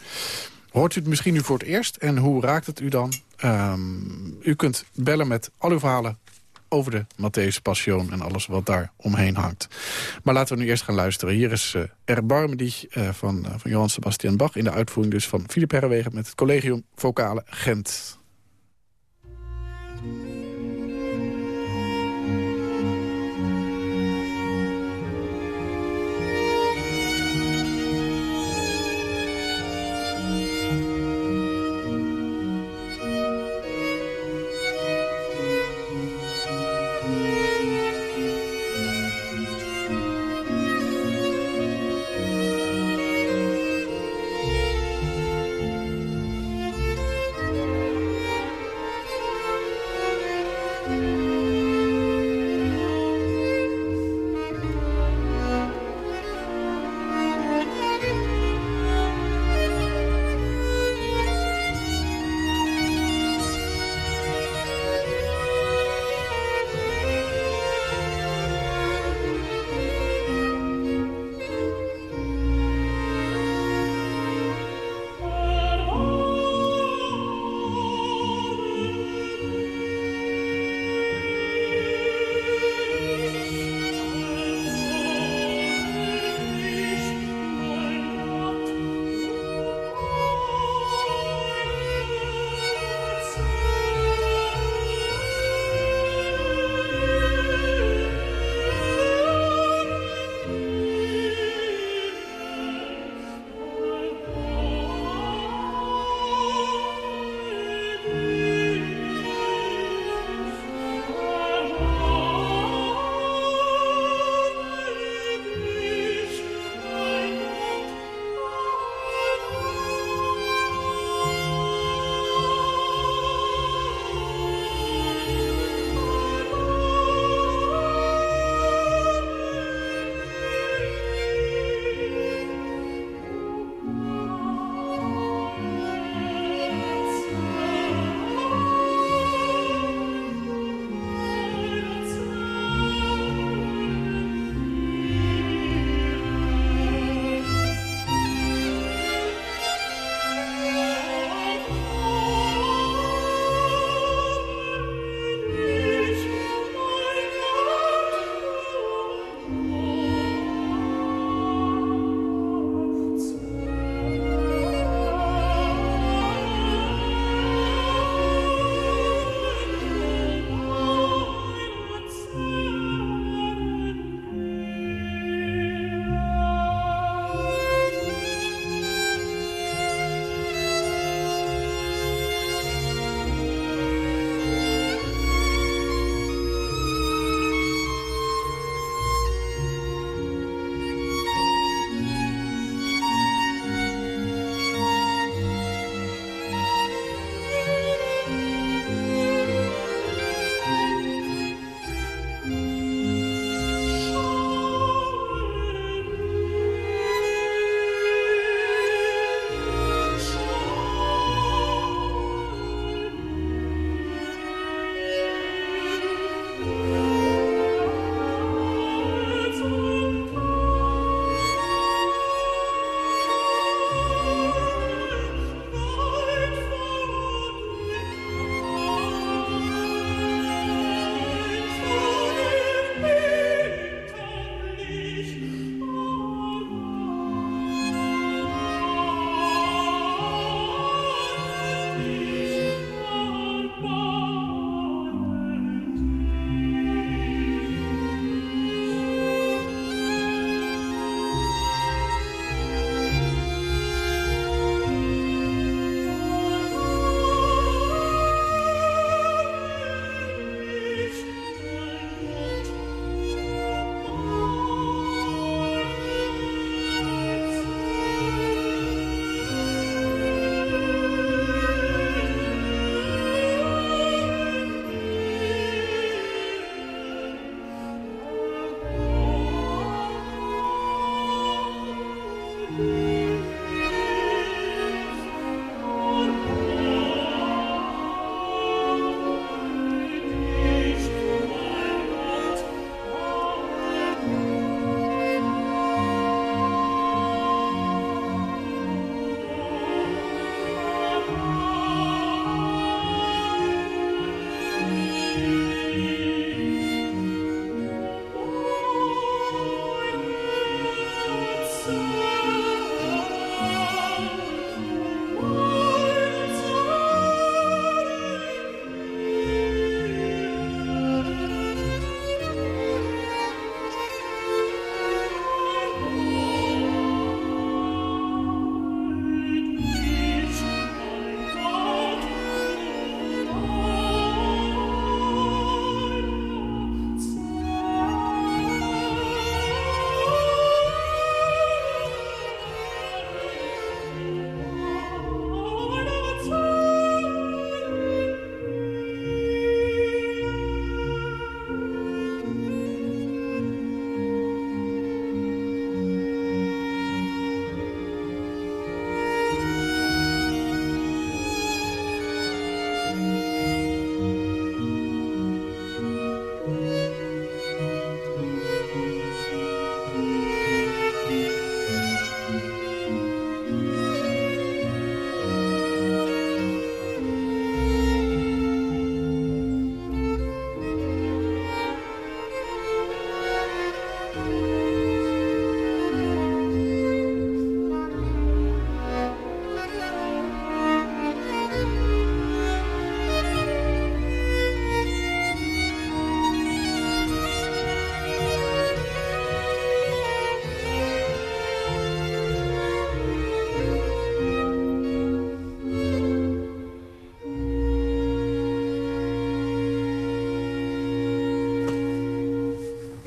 S3: Hoort u het misschien nu voor het eerst en hoe raakt het u dan? Um, u kunt bellen met al uw verhalen over de Matthäus Passion en alles wat daar omheen hangt. Maar laten we nu eerst gaan luisteren. Hier is uh, van, van Johann Sebastian Bach... in de uitvoering dus van Philip Herrewegen met het Collegium Vocale Gent.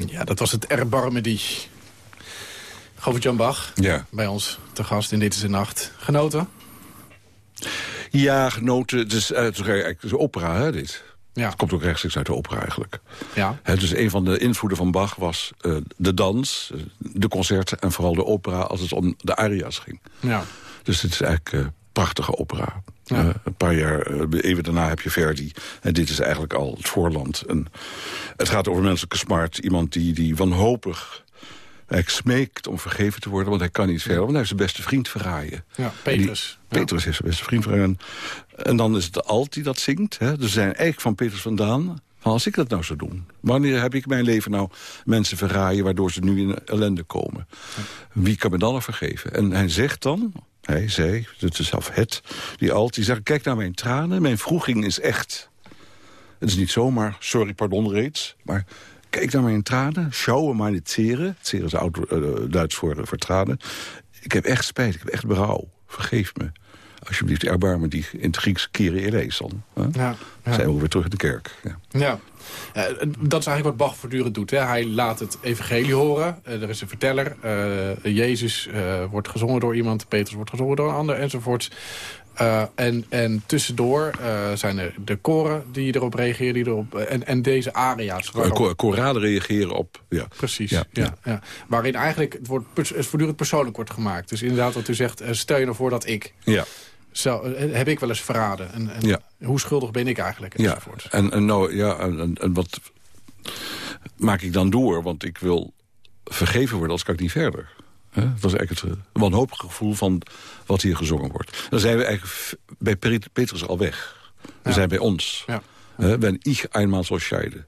S3: Ja, dat was het erbarme die. Govert-Jan Bach,
S5: Ja.
S3: bij ons te gast in Dit is de Nacht. Genoten?
S5: Ja, genoten. Het is, eh, het is eigenlijk het is opera, hè, dit.
S3: Ja.
S5: Het komt ook rechtstreeks uit de opera eigenlijk.
S3: Ja.
S5: Hè, dus een van de invloeden van Bach was eh, de dans, eh, de concerten... en vooral de opera als het om de aria's ging.
S3: Ja.
S5: Dus het is eigenlijk prachtige opera.
S3: Ja.
S5: Eh, een paar jaar, eh, even daarna heb je Verdi. En dit is eigenlijk al het voorland. En het gaat over menselijke smart. Iemand die, die wanhopig smeekt om vergeven te worden... want hij kan niet verder, want hij heeft zijn beste vriend verraaien.
S3: Ja,
S5: En die-
S3: Petrus. Ja.
S5: Petrus is zijn beste vriend verraaien. En dan is het de alt die dat zingt. Hè? Dus zijn eigenlijk van Petrus vandaan... Van als ik dat nou zou doen, wanneer heb ik mijn leven nou mensen verraaien... waardoor ze nu in ellende komen? Wie kan me dan nog vergeven? En hij zegt dan, hij, zij, het is zelf het, die alt, die zegt... kijk naar mijn tranen, mijn vroeging is echt. Het is niet zomaar, sorry, pardon reeds, maar... Kijk naar mijn tranen, schouwen meine zeren. Zeren is oud eh, Duits voor, voor tranen. Ik heb echt spijt, ik heb echt berouw. Vergeef me. Alsjeblieft, erbarmen die in het Grieks keren eleison. Hè?
S3: Ja, ja.
S5: Zijn we weer terug in de kerk. Ja.
S3: Ja. Eh, dat is eigenlijk wat Bach voortdurend doet. Hè. Hij laat het evangelie horen. Eh, er is een verteller. Eh, Jezus wordt gezongen door iemand. Petrus wordt gezongen door een ander, enzovoort. Eh, en, en tussendoor zijn er de koren die erop reageren. Die erop, en, en deze aria's. waarop-
S5: Ko- Koralen reageren op... Ja.
S3: Precies,
S5: Ja,
S3: ja,
S5: ja.
S3: ja, Waarin eigenlijk het, wordt, het voortdurend persoonlijk wordt gemaakt. Dus inderdaad wat u zegt, stel je nou voor dat ik...
S5: Ja.
S3: Zo, eh, heb ik wel eens verraden? En, en
S5: Ja.
S3: hoe schuldig ben ik eigenlijk?
S5: Ja,
S3: Enzovoort.
S5: en, en, nou, ja, en, wat maak ik dan door? Want ik wil vergeven worden, als kan ik niet verder. Hè? Dat is eigenlijk het eh, wanhopige gevoel van wat hier gezongen wordt. Dan zijn we eigenlijk bij Pet- Petrus al weg. We
S3: Ja.
S5: zijn bij ons.
S3: Ja.
S5: Hè, Wenn ich einmal so scheide.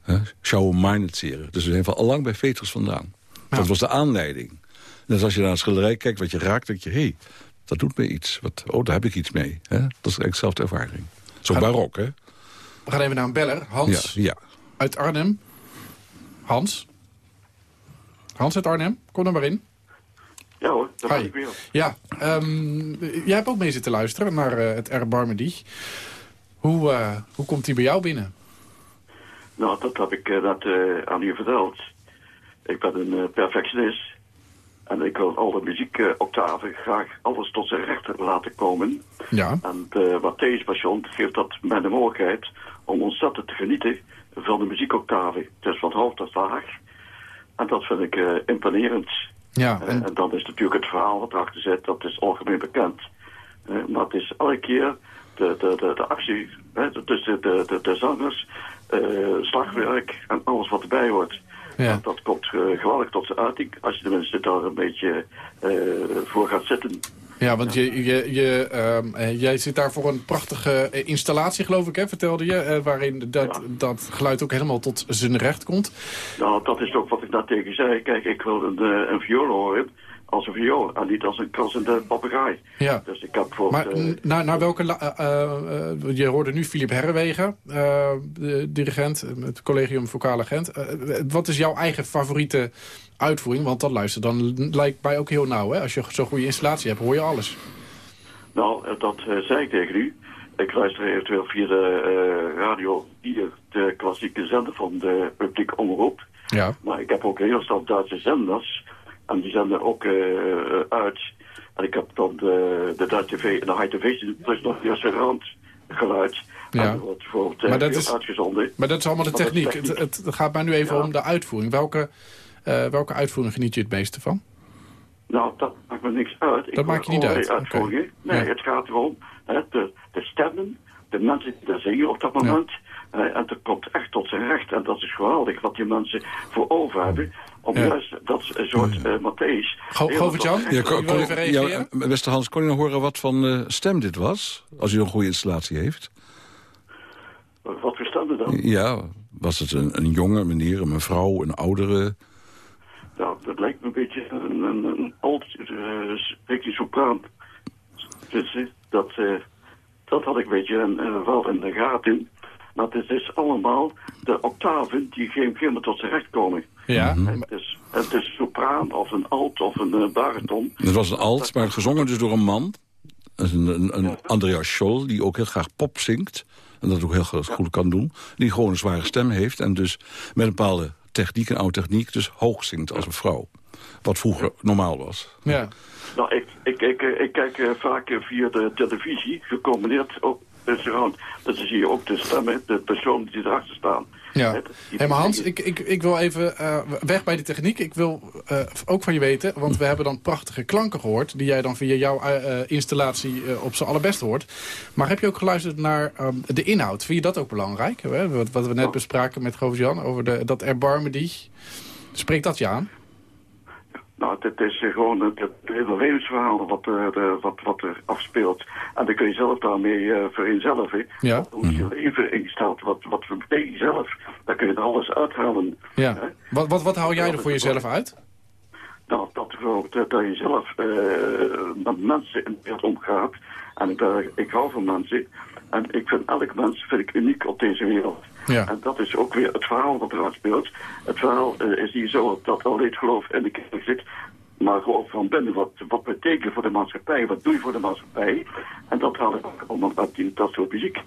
S5: Hè? Schau meine zeren. Dus we zijn van allang bij Petrus vandaan. Dat was de aanleiding. Dus als je naar een schilderij kijkt, wat je raakt, denk je... hé, hey, dat doet me iets. Wat, oh, daar heb ik iets mee. Hè? Dat is eigenlijk dezelfde ervaring. Zo barok, hè?
S3: We gaan even naar een beller. Hans
S5: Ja, ja.
S3: uit Arnhem. Hans? Hans uit Arnhem, kom er maar in.
S9: Ja hoor, daar
S3: Hi.
S9: ben ik weer.
S3: Ja, ehm, jij hebt ook mee zitten luisteren naar eh, het Erbarmedi. Hoe, eh, hoe komt die bij jou binnen?
S9: Nou, dat heb ik net eh, aan u verteld. Ik ben een perfectionist. En ik wil alle muziekoctaven graag alles tot zijn recht laten komen.
S3: Ja,
S9: En de Matthäus Passion geeft dat mij de mogelijkheid om ontzettend te genieten van de muziekoctaven. Het is van hoog tot laag. En dat vind ik eh, imponerend.
S3: ja
S9: Eh,
S3: en,
S9: en dan is natuurlijk het verhaal wat erachter zit, dat is algemeen bekend. Eh, maar het is elke keer de, de, de, de actie hè, tussen de, de, de zangers, eh, slagwerk en alles wat erbij hoort.
S3: Ja.
S9: Dat, dat komt eh, geweldig tot zijn uiting als je tenminste daar een beetje eh, voor gaat zitten.
S3: ja want je, je, je, ehm, eh, jij zit daar voor een prachtige installatie, geloof ik, hè, vertelde je. waarin dat,
S9: Ja.
S3: dat geluid ook helemaal tot zijn recht komt.
S9: Nou, dat is ook wat ik daar tegen zei. Kijk, ik wil een, een viool horen als een viool en niet als een krassende papegaai.
S3: Ja.
S9: Dus ik heb voor...
S3: Maar naar, naar welke... eh, eh, eh, je hoorde nu Philip Herrewegen, de dirigent, het Collegium Vocale Gent. Wat is jouw eigen favoriete uitvoering? Want dat luister, dan lijkt mij ook heel nauw. Hè? Als je zo'n goede installatie hebt, hoor je alles.
S9: Nou, dat zei ik tegen u. Ik luister eventueel via de radio hier de klassieke zender van de publiek omroep.
S3: Ja.
S9: Maar ik heb ook heel stel Duitse zenders. En die zenden ook eh, eh, uit. En ik heb dan de, de Duitse tv de high tv plus nog een restaurant geluid.
S3: Ja.
S9: Wordt bijvoorbeeld
S3: Maar
S9: eh,
S3: dat is-
S9: uitgezonden.
S3: Maar dat is allemaal de techniek. Het, het gaat mij nu even
S9: Ja.
S3: om de uitvoering. Welke, eh, welke uitvoering geniet je het meeste van?
S9: Nou, dat maakt me niks uit. Ik
S3: Dat maakt je niet uit.
S9: Nee,
S3: Ja.
S9: het gaat erom hè, de, de stemmen, de mensen die daar zingen op dat moment. hè, en dat komt echt tot zijn recht. En dat is geweldig wat die mensen voor over hebben. Om
S3: Ja.
S9: juist dat soort uh, Matthäus...
S3: Govert-Jan?
S5: Ja,
S3: kon- reageren?
S5: ja, beste Hans, kon je nog horen wat van eh, stem dit was? Als u een goede installatie heeft.
S9: Wat voor stemmen dan?
S5: Ja, was het een, een jonge meneer, een mevrouw, een oudere?
S9: Nou, dat lijkt me een beetje een, een, een oud, uh, beetje sopraan. Dus eh, dat, uh, dat had ik een beetje uh, wel in de gaten. Maar het is allemaal de octaven die geen keer tot zijn recht komen.
S3: Ja.
S9: Het, is, het is sopraan of een alt of een uh, bariton.
S5: Het was een alt, maar gezongen dus door een man. Een, een, een Andreas Scholl, die ook heel graag pop zingt. En dat ook heel goed kan doen. Die gewoon een zware stem heeft. En dus met een bepaalde techniek en oude techniek dus hoog zingt als een vrouw. Wat vroeger normaal was.
S3: Ja.
S9: Nou, ik, ik, ik, eh, ik kijk eh, vaak eh, via de televisie, gecombineerd ook surround. Dat zie je ook de stemmen, de persoon die erachter staan.
S3: Ja. Hé, maar Hans, ik, ik, ik wil even eh, weg bij die techniek. Ik wil eh, ook van je weten, want we hebben dan prachtige klanken gehoord... die jij dan via jouw eh, installatie op z'n allerbest hoort. Maar heb je ook geluisterd naar ehm, de inhoud? Vind je dat ook belangrijk? Hè? Wat, wat we net bespraken met Govert-Jan over de, dat erbarmen die... Spreekt dat je aan?
S9: Dit is gewoon het, het hele levensverhaal wat, er, eh, wat, wat er afspeelt. En dan kun je zelf daarmee eh vereenzelvigen.
S3: Ja.
S9: Hoe je leven ingesteld? Wat, wat betekent zelf? Daar kun je er alles uithalen.
S3: Ja.
S9: Hè?
S3: Wat, wat, wat hou jij er voor jezelf uit?
S9: Nou, dat, dat, dat je zelf eh, met mensen in de wereld omgaat. En ik, hou van mensen. En ik vind elk mens vind ik uniek op deze wereld.
S3: Ja.
S9: En dat is ook weer het verhaal wat eruit speelt. Het verhaal eh, is niet zo dat alleen geloof in de kerk zit. Maar gewoon van binnen, wat, wat betekent voor de maatschappij? Wat doe je voor de maatschappij? En dat haal ik ook allemaal uit die, dat soort muziek.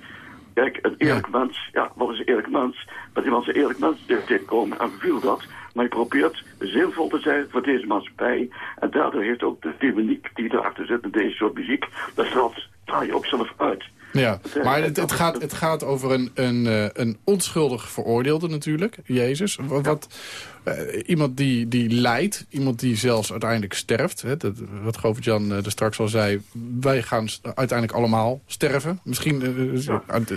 S9: Kijk, een eerlijk mens, ja, wat is een eerlijk mens? Dat iemand een eerlijk mens tegenkomen en verviel dat. Maar je probeert zinvol te zijn voor deze maatschappij. En daardoor heeft ook de dynamiek die erachter zit in deze soort muziek, dat straalt straal je ook zelf uit.
S3: Ja, maar het, het, gaat, het gaat over een, een, eh, een onschuldig veroordeelde natuurlijk, Jezus. Wat, wat, eh, iemand die, die lijdt, iemand die zelfs uiteindelijk sterft. Hè, dat, wat Govert-Jan eh, er straks al zei, wij gaan uiteindelijk allemaal sterven. Misschien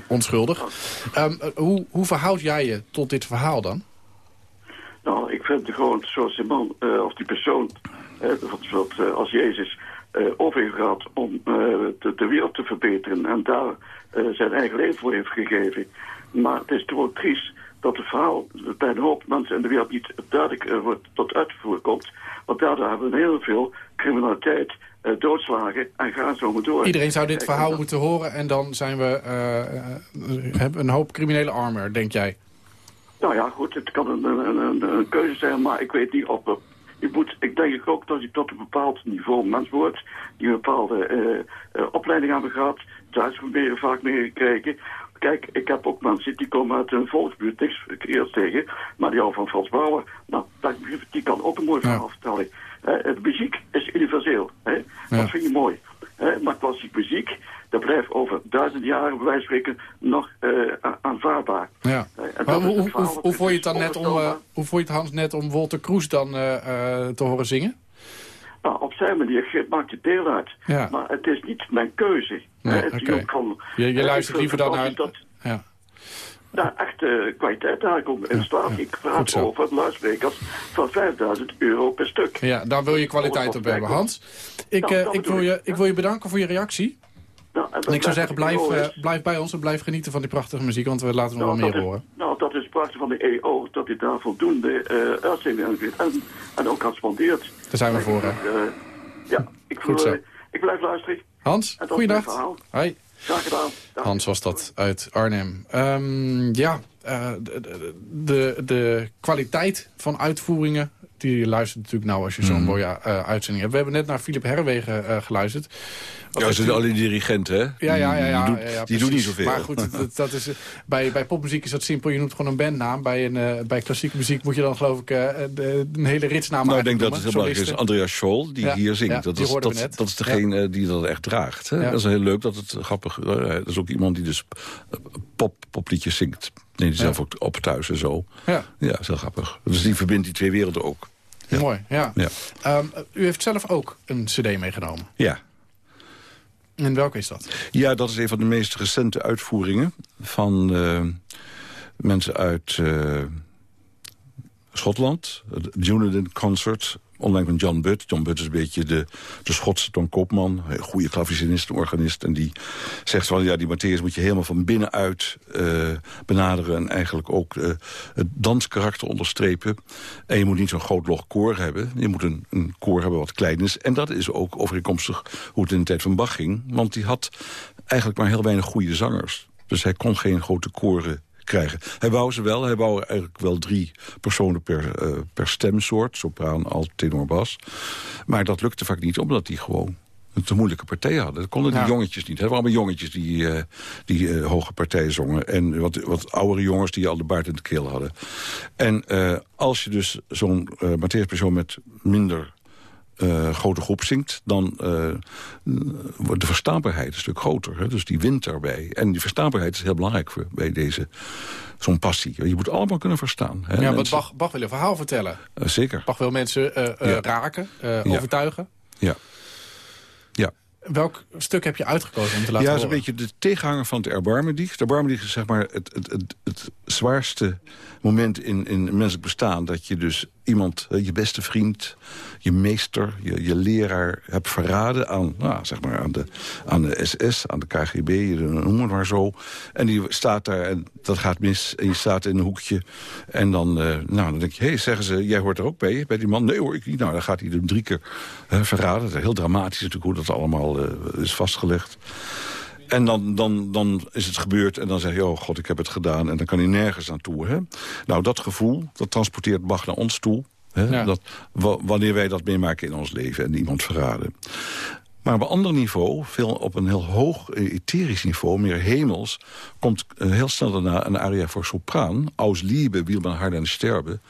S3: onschuldig. Ehm, eh, hoe, hoe verhoud jij je tot dit verhaal dan?
S9: Nou, ik vind het gewoon zoals die man eh, of die persoon, wat, wat, eh, als Jezus eh overgaat om eh, de, de wereld te verbeteren en daar zijn eigen leven voor heeft gegeven. Maar het is toch triest dat het verhaal bij een hoop mensen in de wereld niet duidelijk wordt tot uitvoer komt. Want daardoor hebben we heel veel criminaliteit, doodslagen en gaan zo maar door.
S3: Iedereen zou dit verhaal moeten horen en dan zijn we hebben een hoop criminele armer, denk jij?
S9: Nou ja, goed, het kan een, een, een, een keuze zijn, maar ik weet niet of... Je moet, ik denk ook dat je tot een bepaald niveau mens wordt, die een bepaalde eh, eh, opleiding hebben gehad, thuisproberen vaak meegekregen. Kijk, ik heb ook mensen die komen uit een volksbuurt, niks verkeerd tegen, maar die houden van Frans Bauer. Nou, dat, die kan ook een mooi verhaal vertellen. Eh, de muziek is universeel. Hè?
S3: Ja.
S9: Dat vind je mooi. Hè? Maar klassiek muziek, dat blijft over duizend jaren, bij wijze van spreken, nog eh, aanvaardbaar.
S3: Ja.
S9: Eh,
S3: hoe, hoe, vond je het dan net om, eh, hoe vond je het Hans net om Walter Kroes dan te horen zingen?
S9: Nou, op zijn manier maakt het deel uit.
S3: Ja.
S9: Maar het is niet mijn keuze.
S3: Nee, Je, je luistert liever dan naar...
S9: Dat,
S3: Ja.
S9: Nou, echt eh, kwaliteit daar in staat. Ik praat over luidsprekers van 5000 euro per stuk.
S3: ja, daar wil je kwaliteit op hebben. Hans, ik,
S9: Nou,
S3: eh, ik, wil je, ik wil je bedanken voor je reactie.
S9: Nou, en
S3: En ik zou zeggen, blijf, eh, blijf bij ons en blijf genieten van die prachtige muziek, want we laten nog
S9: nou,
S3: wel
S9: dat
S3: meer
S9: is-
S3: horen.
S9: Nou, dat is prachtig van de EO, dat hij daar voldoende uitzendingen aan geeft. En, en ook aan spondeert.
S3: Daar zijn we voor,
S9: ja, ik,
S3: Goed
S9: wil,
S3: zo.
S9: ik blijf luisteren.
S3: Hans,
S9: En
S3: goeiedag. Hoi.
S9: Graag gedaan. Dag.
S3: Hans was dat uit Arnhem. Ehm, ja, eh, de, de, de, de kwaliteit van uitvoeringen... die luistert natuurlijk nou als je zo'n mooie eh, uitzending hebt. We hebben net naar Philip Herwegen eh, geluisterd.
S5: Ja, ze zijn alleen dirigenten, hè?
S3: Ja, ja, ja. ja,
S5: Die,
S3: ja, ja,
S5: die niet zoveel.
S3: Maar goed, dat, dat is, bij, bij popmuziek is dat simpel. Je noemt gewoon een bandnaam. Bij, een, eh, bij klassieke muziek moet je dan geloof ik eh, de- een hele ritsnaam
S5: Nou, ik denk dat het heel belangrijk is. Andreas Scholl, die hier zingt. dat, is, dat, is degene eh, die dat echt draagt. Hè? Dat is heel leuk, dat het grappig Dat is ook iemand die dus pop, popliedjes zingt. Neemt hij zelf ook op thuis en zo.
S3: Ja.
S5: Ja, dat is heel grappig. Dus die verbindt die twee werelden ook. Ja.
S3: Mooi, ja.
S5: Ja.
S3: Ehm, u heeft zelf ook een cd meegenomen.
S5: Ja.
S3: En welke is dat?
S5: Ja, dat is een van de meest recente uitvoeringen van eh, mensen uit eh, Schotland. Het Dunedin Concert, online van John Butt. John Butt is een beetje de, de Schotse Tom Koopman. Een goede klavicinist, organist. En die zegt van, ja, die Matthäus moet je helemaal van binnenuit uh, benaderen... en eigenlijk ook uh, het danskarakter onderstrepen. En je moet niet zo'n groot log koor hebben. Je moet een, een koor hebben wat klein is. En dat is ook overeenkomstig hoe het in de tijd van Bach ging. Want die had eigenlijk maar heel weinig goede zangers. Dus hij kon geen grote koren krijgen. Hij wou ze wel. Hij wou eigenlijk wel drie personen per, uh, per stemsoort. Sopraan, alt, tenor, bas. Maar dat lukte vaak niet, omdat hij gewoon een te moeilijke partij hadden. Dat konden die
S3: Ja.
S5: jongetjes niet. Het waren allemaal jongetjes die, eh, die eh, hoge partijen zongen. En wat, wat oudere jongens die al de baard in de keel hadden. En als je dus zo'n uh, Passion met minder uh, grote groep zingt... dan uh, wordt de verstaanbaarheid een stuk groter. Hè? Dus die wint daarbij. En die verstaanbaarheid is heel belangrijk voor, bij deze zo'n passie. Je moet allemaal kunnen verstaan. Hè?
S3: Ja, want Bach, Bach wil een verhaal vertellen.
S5: Uh, zeker.
S3: Bach wil mensen ja. raken,
S5: ja.
S3: overtuigen.
S5: Ja. Ja.
S3: Welk stuk heb je uitgekozen om te laten
S5: Ja, dat is een beetje de tegenhanger van het Erbarmedicht. De Erbarmedicht is zeg maar het, het, het, het zwaarste moment in, in menselijk bestaan... dat je dus iemand, je beste vriend, je meester, je, je leraar... hebt verraden aan, nou, zeg maar aan, de, aan de SS, aan de KGB, noem het maar zo. En die staat daar en dat gaat mis en je staat in een hoekje. En dan, uh, nou, dan denk je, hé, hey, zeggen ze, jij hoort er ook bij, bij die man? Nee hoor, ik niet. Nou, dan gaat hij hem drie keer uh, verraden. Dat is heel dramatisch natuurlijk hoe dat allemaal is vastgelegd. En dan, dan, dan is het gebeurd en dan zeg je, oh god, ik heb het gedaan. En dan kan hij nergens naartoe. Hè? Nou, dat gevoel, dat transporteert Bach naar ons toe. Hè? Ja. Dat, wanneer wij dat meemaken in ons leven en iemand verraden. Maar op een ander niveau, veel op een heel hoog etherisch niveau, meer hemels, komt uh, heel snel daarna een aria voor sopraan. Aus Liebe, will man harden sterben.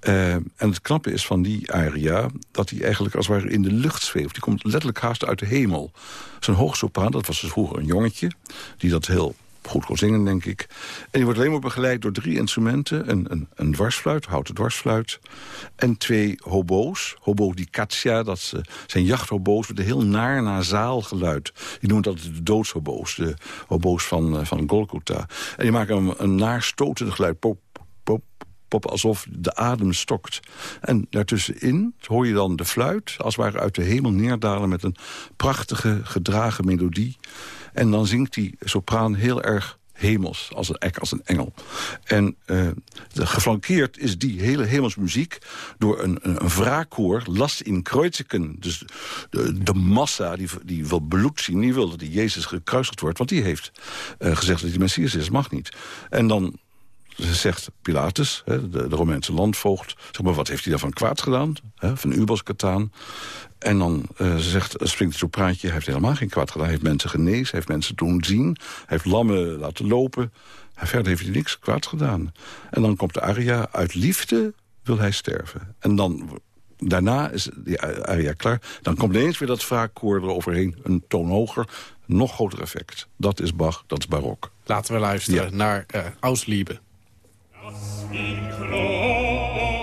S5: Uh, en het knappe is van die aria dat hij eigenlijk als het ware in de lucht zweeft. Die komt letterlijk haast uit de hemel. Zijn hoogsopraan, dat was dus vroeger een jongetje... die dat heel goed kon zingen, denk ik. En die wordt alleen maar begeleid door drie instrumenten. Een, een, een dwarsfluit, houten dwarsfluit. En twee hobo's. Hobo di caccia, dat zijn jachthobo's met een heel naar nasaal geluid. Die noemen dat de doodshobo's. De hobo's van, van Golgotha. En die maken een, een naarstotend geluid. Pop, pop, pop, alsof de adem stokt. En daartussenin hoor je dan de fluit... als het ware uit de hemel neerdalen met een prachtige gedragen melodie. En dan zingt die sopraan heel erg hemels, als een, als een engel. En uh, de, geflankeerd is die hele hemelsmuziek door een, een, een wraakkoor, last in kreuziken. Dus de, de massa die, die wil bloed zien, die wil dat die Jezus gekruisigd wordt... want die heeft uh, gezegd dat hij Messias is, mag niet. En dan zegt Pilatus, de, de Romeinse landvoogd... zeg maar, wat heeft hij daarvan kwaad gedaan? Van Ubos Kataan. En dan uh, zegt, springt het sopraantje, hij heeft helemaal geen kwaad gedaan. Hij heeft mensen genezen, hij heeft mensen doen zien. Hij heeft lammen laten lopen. En verder heeft hij niks kwaad gedaan. En dan komt de aria, uit liefde wil hij sterven. En dan, daarna is die aria klaar. Dan komt ineens weer dat wraakkoor eroverheen, een toon hoger. Nog groter effect. Dat is Bach, dat is barok.
S3: Laten we luisteren ja. naar uh, Ausliebe. in.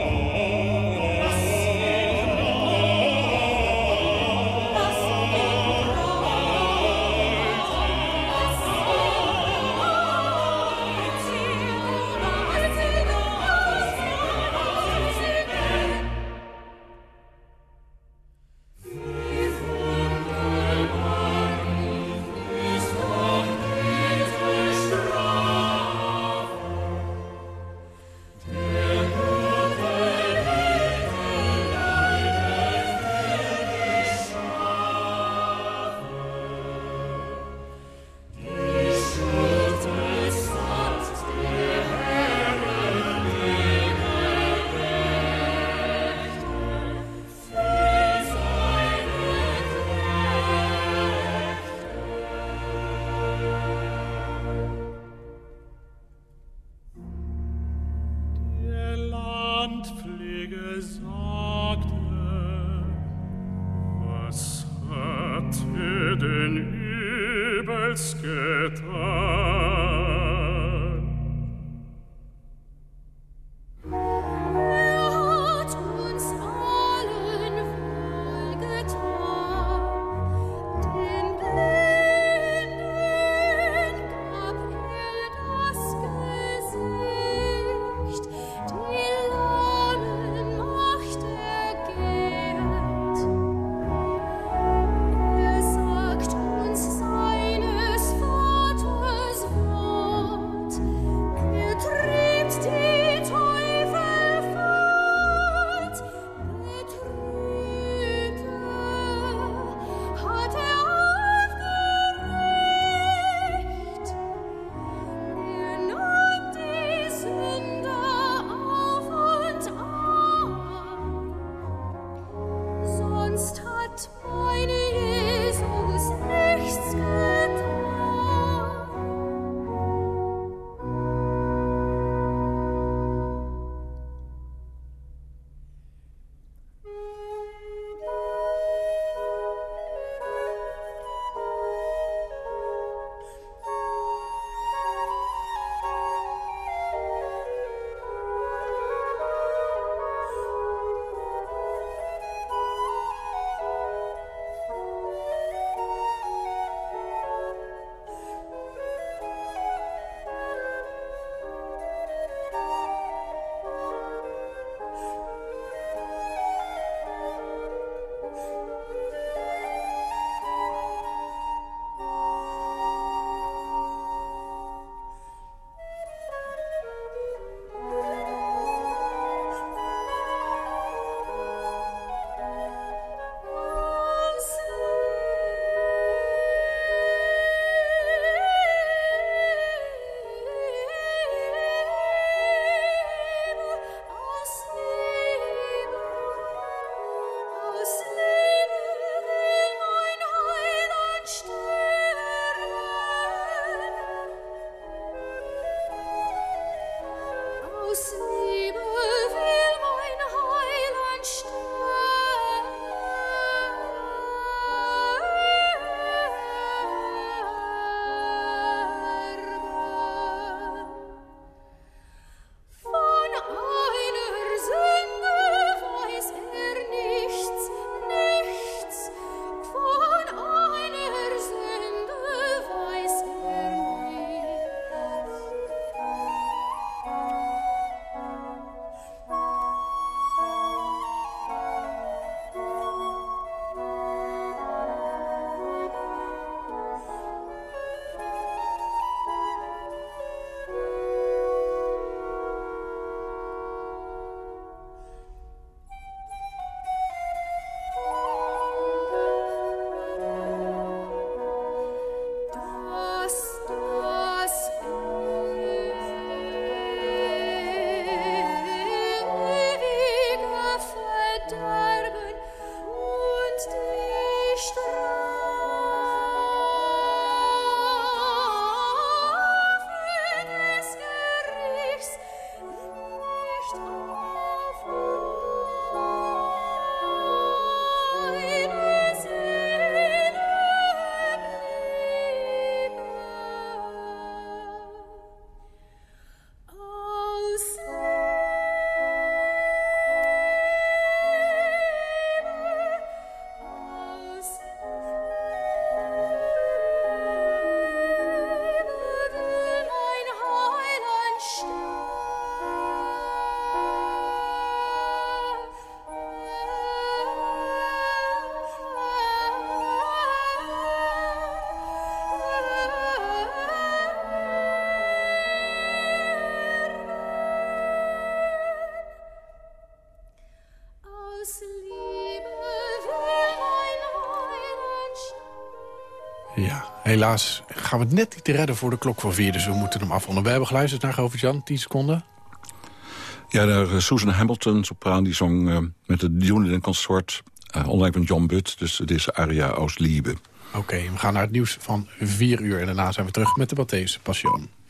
S3: Helaas gaan we het net niet redden voor de klok van vier, dus we moeten hem afronden. We hebben geluisterd naar Govert-Jan, 10 seconden.
S5: Ja, de, uh, Susan Hamilton, sopraan, die zong uh, met het Dunedin Consort... Uh, online van John Butt, dus deze aria aus Liebe.
S3: Oké, okay, we gaan naar het nieuws van vier uur en daarna zijn we terug met de Matthäus Passion.